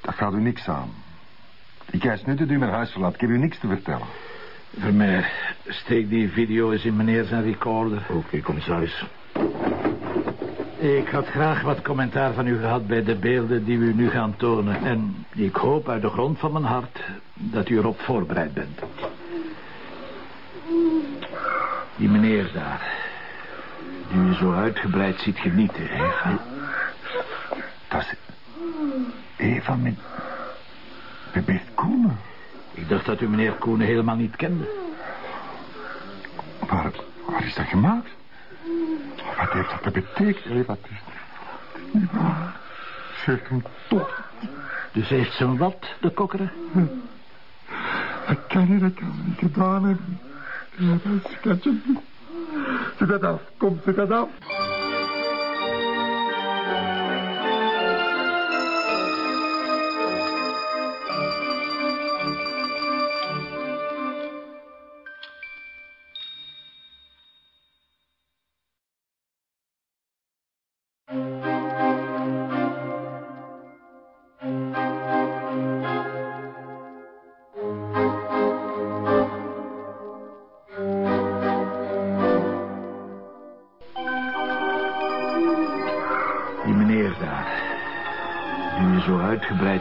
Dat gaat u niks aan. Ik eis nu dat u mijn huis verlaat. Ik heb u niks te vertellen. Vermeer, steek die video eens in meneer zijn recorder. Oké, okay, commissaris. Ik had graag wat commentaar van u gehad bij de beelden die we nu gaan tonen. En ik hoop uit de grond van mijn hart dat u erop voorbereid bent. Die meneer daar, die u zo uitgebreid ziet genieten, hè? Dat is Eva met... met Bert Koenen. Ik dacht dat u meneer Koenen helemaal niet kende. Waar, waar is dat gemaakt? Wat heeft dat te betekenen? Wat is waar? Ze heeft hem toch. Dus heeft ze wat, de kokkeren? Dat kan niet, dat kan niet gedaan hebben. Ja, dat is katje.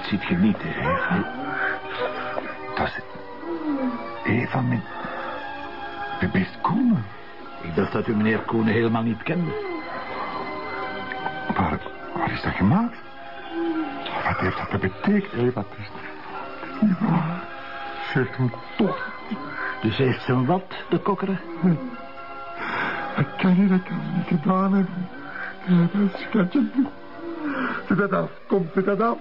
Ze ze uitgebreid ziet genieten, hè? Dat is idee van mijn... De best Koenen. Ik dacht dat u meneer Koenen helemaal niet kende. Waar, waar is dat gemaakt? Wat heeft dat betekend? Hé, wat is dat? niet waar. Zeg hem toch. Dus heeft ze een wat, de kokkeren? Dat kan je, dat kan je niet gedaan hebben. Ja, dat schatje. Zet dat af, kom, zet dat af.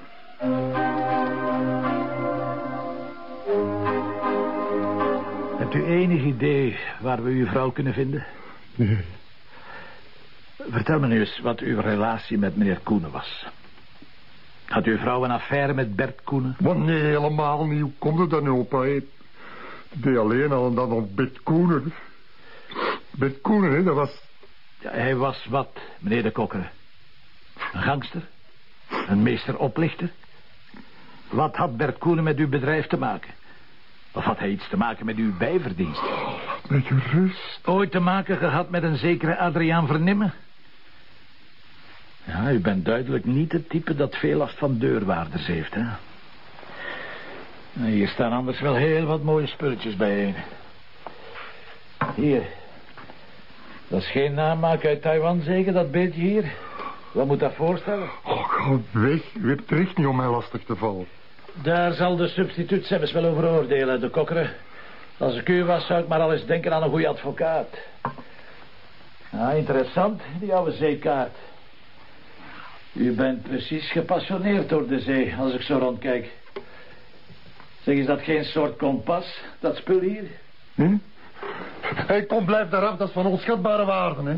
Hebt u enig idee waar we uw vrouw kunnen vinden? Nee. Vertel me nu eens wat uw relatie met meneer Koenen was. Had uw vrouw een affaire met Bert Koenen? Maar nee, helemaal niet. Hoe komt het dan nu op? Hij deed alleen al en dan op Bert Koenen. Bert Koenen, hè, dat was... Ja, hij was wat, meneer de Kokkeren? Een gangster? Een meester oplichter? Wat had Bert Koenen met uw bedrijf te maken? Of had hij iets te maken met uw bijverdienst? Met je rust. Ooit te maken gehad met een zekere Adriaan Vernimmen? Ja, u bent duidelijk niet het type dat veel last van deurwaarders heeft, hè? Hier staan anders wel heel wat mooie spulletjes bijeen. Hier. Dat is geen namaak uit Taiwan, zeker, dat beeldje hier? Wat moet dat voorstellen? Oh, ga weg. U hebt recht niet om mij lastig te vallen. Daar zal de substituut zelfs wel over oordelen, de kokkeren. Als ik u was, zou ik maar al eens denken aan een goede advocaat. Ja, interessant, die oude zeekaart. U bent precies gepassioneerd door de zee, als ik zo rondkijk. Zeg, is dat geen soort kompas, dat spul hier? Hm? Hé, kom, blijf daar af. Dat is van onschatbare waarde, hè.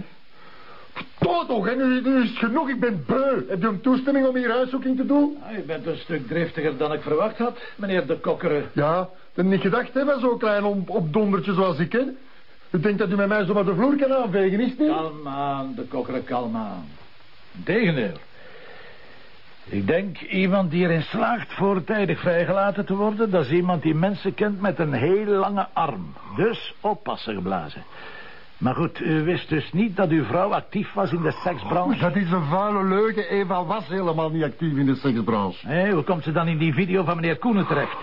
Toch toch, hè. Nu, nu is het genoeg. Ik ben beu. Heb je een toestemming om hier huiszoeking te doen? Ah, u bent een stuk driftiger dan ik verwacht had, meneer de kokkeren. Ja, dat niet gedacht hebben, zo'n klein op, opdondertje zoals ik ken. U denkt dat u met mij zomaar de vloer kan aanvegen, is het niet? Kalm aan, de kokkeren, kalm aan. Tegendeel. Ik denk iemand die erin slaagt voortijdig vrijgelaten te worden... dat is iemand die mensen kent met een heel lange arm. Dus oppassen geblazen. Maar goed, u wist dus niet dat uw vrouw actief was in de seksbranche? Dat is een vuile leugen. Eva was helemaal niet actief in de seksbranche. Hé, hoe komt ze dan in die video van meneer Koenen terecht?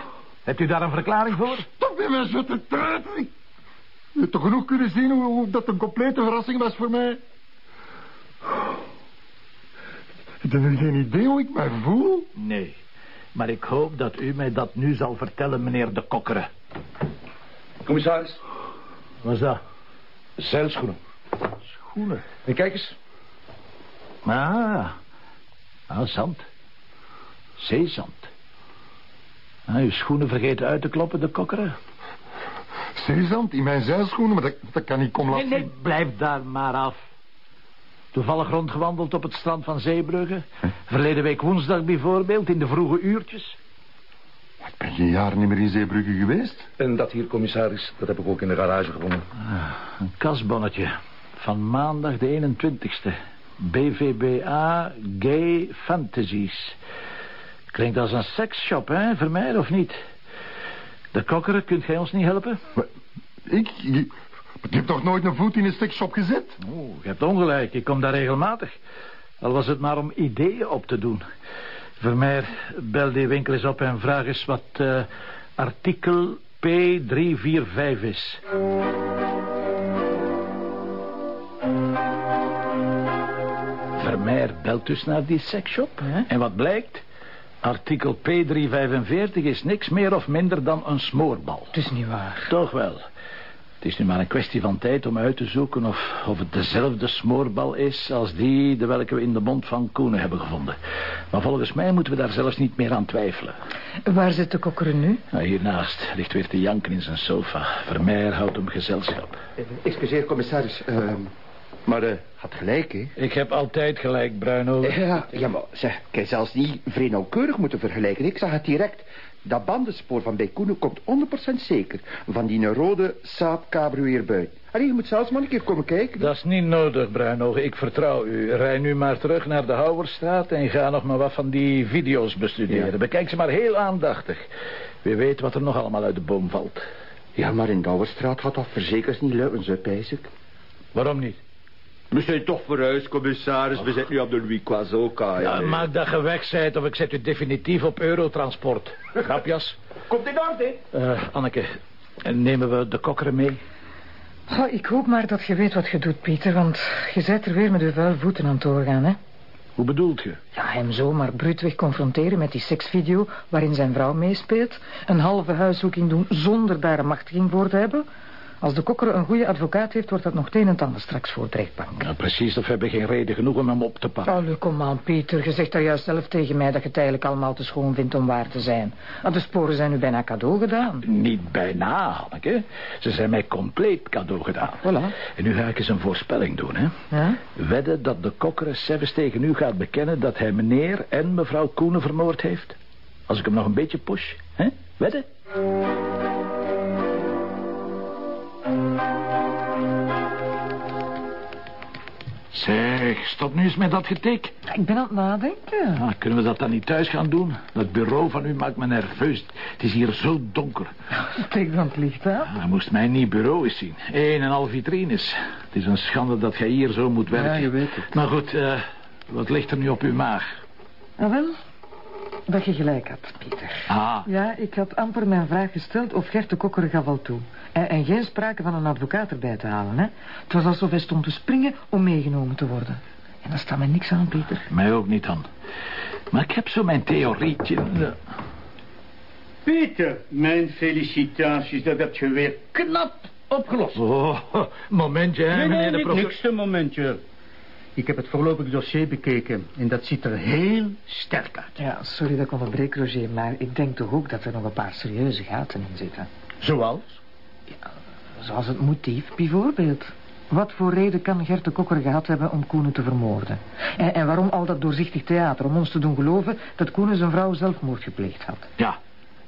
Hebt u daar een verklaring voor? Stop met mij zo te treiten. Je hebt toch genoeg kunnen zien hoe, hoe dat een complete verrassing was voor mij? Heb je geen idee hoe ik mij voel? Nee, maar ik hoop dat u mij dat nu zal vertellen, meneer de Kokkeren. Commissaris. Wat is dat? Zeilschoenen. Schoenen? En kijk eens. Ah, ah zand. Zeezand. Ah, uw schoenen vergeten uit te kloppen, de Kokkeren. Zeezand in mijn zeilschoenen, maar dat, dat kan niet komen Nee, nee, blijf daar maar af. Toevallig rondgewandeld op het strand van Zeebrugge. Verleden week woensdag bijvoorbeeld, in de vroege uurtjes. Ik ben geen jaar niet meer in Zeebrugge geweest. En dat hier, commissaris, dat heb ik ook in de garage gevonden. Ah, een kasbonnetje. Van maandag de 21ste. BVBA Gay Fantasies. Klinkt als een seksshop, hè? Voor mij of niet? De kokkeren, kunt gij ons niet helpen? Maar, ik, ik... Ik heb toch nooit een voet in een stekshop gezet? Oh, je hebt ongelijk. Ik kom daar regelmatig. Al was het maar om ideeën op te doen. Vermeer, bel die winkel eens op en vraag eens wat uh, artikel P345 is. Vermeer belt dus naar die seksshop. Hè? En wat blijkt? Artikel P345 is niks meer of minder dan een smoorbal. Het is niet waar. Toch wel. Het is nu maar een kwestie van tijd om uit te zoeken of, of het dezelfde smoorbal is als die de welke we in de mond van Koenen hebben gevonden. Maar volgens mij moeten we daar zelfs niet meer aan twijfelen. Waar zit de kokkeren nu? Nou, hiernaast ligt weer te janken in zijn sofa. Vermeer houdt hem gezelschap. Uh, excuseer, commissaris. Uh, maar uh, had gelijk, hè? Ik heb altijd gelijk, Bruino. Ja, ja, maar zeg, je zelfs niet vrij nauwkeurig moeten vergelijken. Ik zag het direct. Dat bandenspoor van bij Koenen komt 100% zeker van die rode Saab Cabrio buiten. Allee, je moet zelfs maar een keer komen kijken. Dat is niet nodig, Bruino. Ik vertrouw u. Rij nu maar terug naar de Houwerstraat... en ga nog maar wat van die video's bestuderen. Ja. Bekijk ze maar heel aandachtig. Wie weet wat er nog allemaal uit de boom valt. Ja, maar in de Houwerstraat gaat dat verzekerd niet lukken, zo pijs ik. Waarom niet? We zijn toch vooruit, commissaris. We zitten nu op de Louis Quazoka. Ja, maak dat je weg zijt of ik zet u definitief op eurotransport. Grapjas. [laughs] Komt in orde. Uh, Anneke, En nemen we de kokkeren mee? Oh, ik hoop maar dat je weet wat je doet, Pieter, want je bent er weer met je vuile voeten aan het doorgaan, hè? Hoe bedoelt je? Ja, hem zomaar bruutweg confronteren met die seksvideo waarin zijn vrouw meespeelt. Een halve huiszoeking doen zonder daar een machtiging voor te hebben. Als de kokker een goede advocaat heeft, wordt dat nog het een en ander straks voor de rechtbank. Ja, precies, of we hebben geen reden genoeg om hem op te pakken. Oh, kom aan, Pieter. Je zegt daar juist zelf tegen mij dat je het eigenlijk allemaal te schoon vindt om waar te zijn. Ah, de sporen zijn nu bijna cadeau gedaan. Niet bijna, Hanneke. Ze zijn mij compleet cadeau gedaan. Voilà. En nu ga ik eens een voorspelling doen, hè. Ja? Wedden dat de kokker zelfs tegen u gaat bekennen... dat hij meneer en mevrouw Koenen vermoord heeft? Als ik hem nog een beetje push, hè? Wedden? Zeg, stop nu eens met dat getik. Ik ben aan het nadenken. Ah, kunnen we dat dan niet thuis gaan doen? Dat bureau van u maakt me nerveus. Het is hier zo donker. [laughs] Steek dan het licht aan. Hij moest mijn nieuw bureau eens zien. Een en al vitrines. Het is een schande dat jij hier zo moet werken. Ja, je weet het. Maar goed, eh, wat ligt er nu op uw maag? Ah, wel, dat je gelijk had, Pieter. Ah, Ja, ik had amper mijn vraag gesteld of Gert de Kokker gaf al toe. En, en geen sprake van een advocaat erbij te halen, hè. Het was alsof hij stond te springen om meegenomen te worden. En daar staat mij niks aan, Pieter. mij ook niet dan. Maar ik heb zo mijn theorietje. Eh, Peter, mijn felicitaties. Dat heb je weer knap opgelost. Oh, momentje, hè, nee, meneer nee, de niet professor. niks een momentje. Ik heb het voorlopig dossier bekeken en dat ziet er heel sterk uit. Ja, sorry dat ik onderbreek, Roger, maar ik denk toch ook dat er nog een paar serieuze gaten in zitten. Zoals? Zoals het motief, bijvoorbeeld. Wat voor reden kan Gert de Kokker gehad hebben om Koenen te vermoorden? En, en waarom al dat doorzichtig theater? Om ons te doen geloven dat Koenen zijn vrouw zelfmoord gepleegd had. Ja,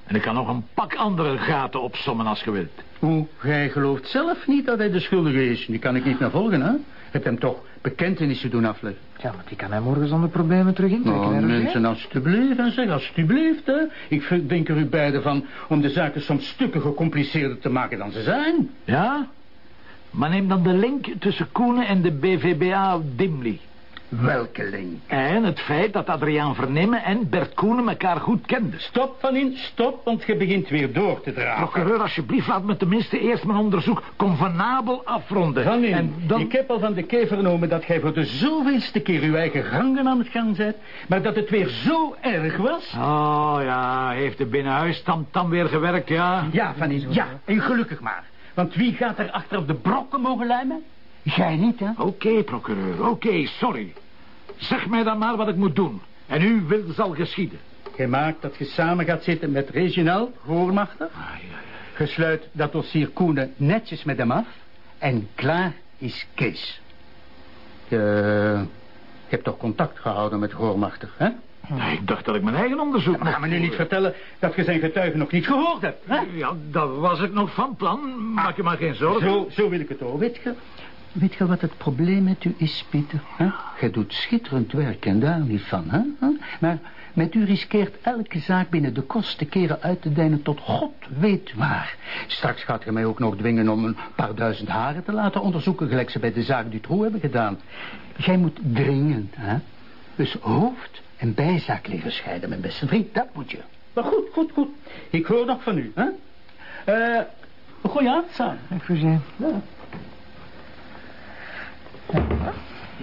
en ik kan nog een pak andere gaten opsommen als je wilt. Hoe, jij gelooft zelf niet dat hij de schuldige is. Die kan ik niet meer volgen, hè? Hebt hem toch bekentenissen doen afleggen. Ja, maar die kan hij morgen zonder problemen terug intrekken, Oh, hè, mensen, alstublieft, en zeg alstublieft, hè. Ik denk er u beiden van om de zaken soms stukken gecompliceerder te maken dan ze zijn. Ja? Maar neem dan de link tussen Koenen en de BVBA Dimli. Welke link? En het feit dat Adriaan Vernemen en Bert Koenen elkaar goed kenden. Stop, Van In, stop, want je begint weer door te dragen. Procureur, alsjeblieft, laat me tenminste eerst mijn onderzoek convenabel afronden. Van In, En dan... ik heb al van de kei vernomen dat jij voor de zoveelste keer uw eigen gangen aan het gaan bent, maar dat het weer zo erg was. Oh ja, heeft de binnenhuis tam weer gewerkt, ja? Ja, Van In, ja, en gelukkig maar. Want wie gaat er achter op de brokken mogen lijmen? Jij niet, hè? Oké, procureur, oké, sorry. Zeg mij dan maar wat ik moet doen. En uw wil zal geschieden. Je maakt dat je samen gaat zitten met Reginald, hoormachtig. Je sluit dat dossier Koenen netjes met hem af. En klaar is Kees. Je, je hebt toch contact gehouden met hoormachtig, hè? Nee, ik dacht dat ik mijn eigen onderzoek Maar ga me nu niet vertellen dat je zijn getuigen nog niet gehoord hebt, hè? Ja, dat was ik nog van plan. Maak je maar geen zorgen. Zo, zo wil ik het ook. Weet je, weet je wat het probleem met u is, Pieter? Hè? Je doet schitterend werk en daar niet van, hè? Maar met u riskeert elke zaak binnen de kosten keren uit te deinen tot god weet waar. Straks gaat je mij ook nog dwingen om een paar duizend haren te laten onderzoeken... gelijk ze bij de zaak Dutroux hebben gedaan. Jij moet dringen, hè? Dus hoofd en bijzaak leren scheiden, mijn beste vriend. Dat moet je. Maar goed, goed, goed. Ik hoor nog van u, hè? Eh... Goeieavond, samen. Ik Roger. Ja.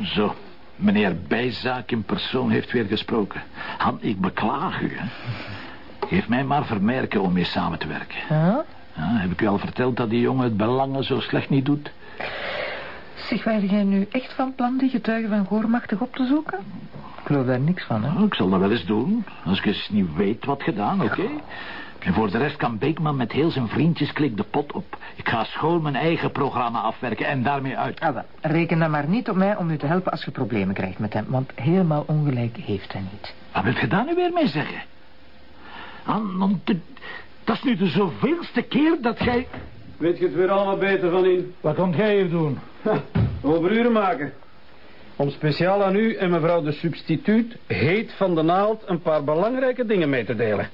Zo, meneer Bijzaak in persoon heeft weer gesproken. Han, ik beklaag u, hè. Geef mij maar vermerken om mee samen te werken. Ja? Ja, heb ik u al verteld dat die jongen het belangen zo slecht niet doet? Zeg, waar jij nu echt van plan die getuigen van Goormachtig op te zoeken? Ik geloof daar niks van, hè? Nou, ik zal dat wel eens doen. Als ik eens niet weet wat gedaan, oké? En voor de rest kan Beekman met heel zijn vriendjes klik de pot op. Ik ga schoon mijn eigen programma afwerken en daarmee uit. Ah, wel. Reken dan maar niet op mij om u te helpen als je problemen krijgt met hem. Want helemaal ongelijk heeft hij niet. Wat wilt je daar nu weer mee zeggen? An, om te- dat is nu de zoveelste keer dat jij... Weet je het weer allemaal beter van in? Wat komt jij hier doen? Overuren maken. Om speciaal aan u en mevrouw de substituut heet van de naald een paar belangrijke dingen mee te delen.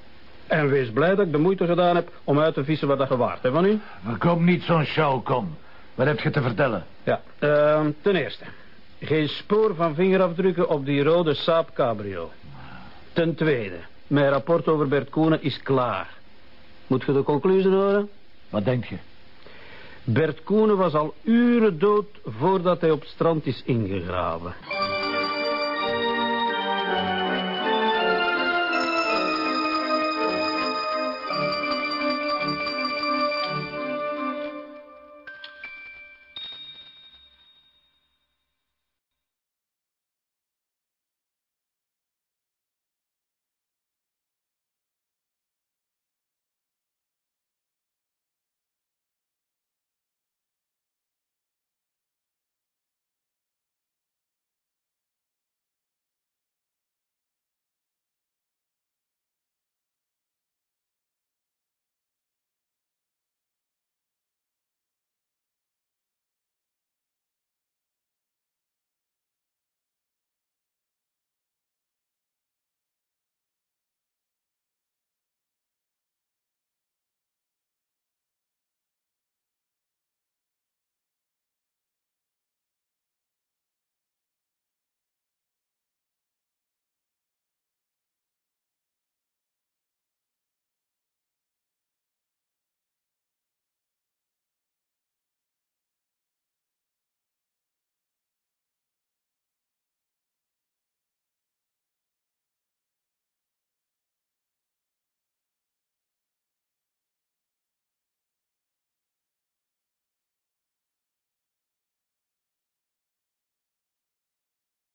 En wees blij dat ik de moeite gedaan heb om uit te vissen wat dat gewaard heeft van u. Komt niet zo'n show, kom. Wat heb je te vertellen? Ja, ehm, ten eerste. Geen spoor van vingerafdrukken op die rode Saab Cabrio. Ten tweede. Mijn rapport over Bert Koenen is klaar. Moet je de conclusie horen? Wat denk je? Bert Koenen was al uren dood voordat hij op het strand is ingegraven.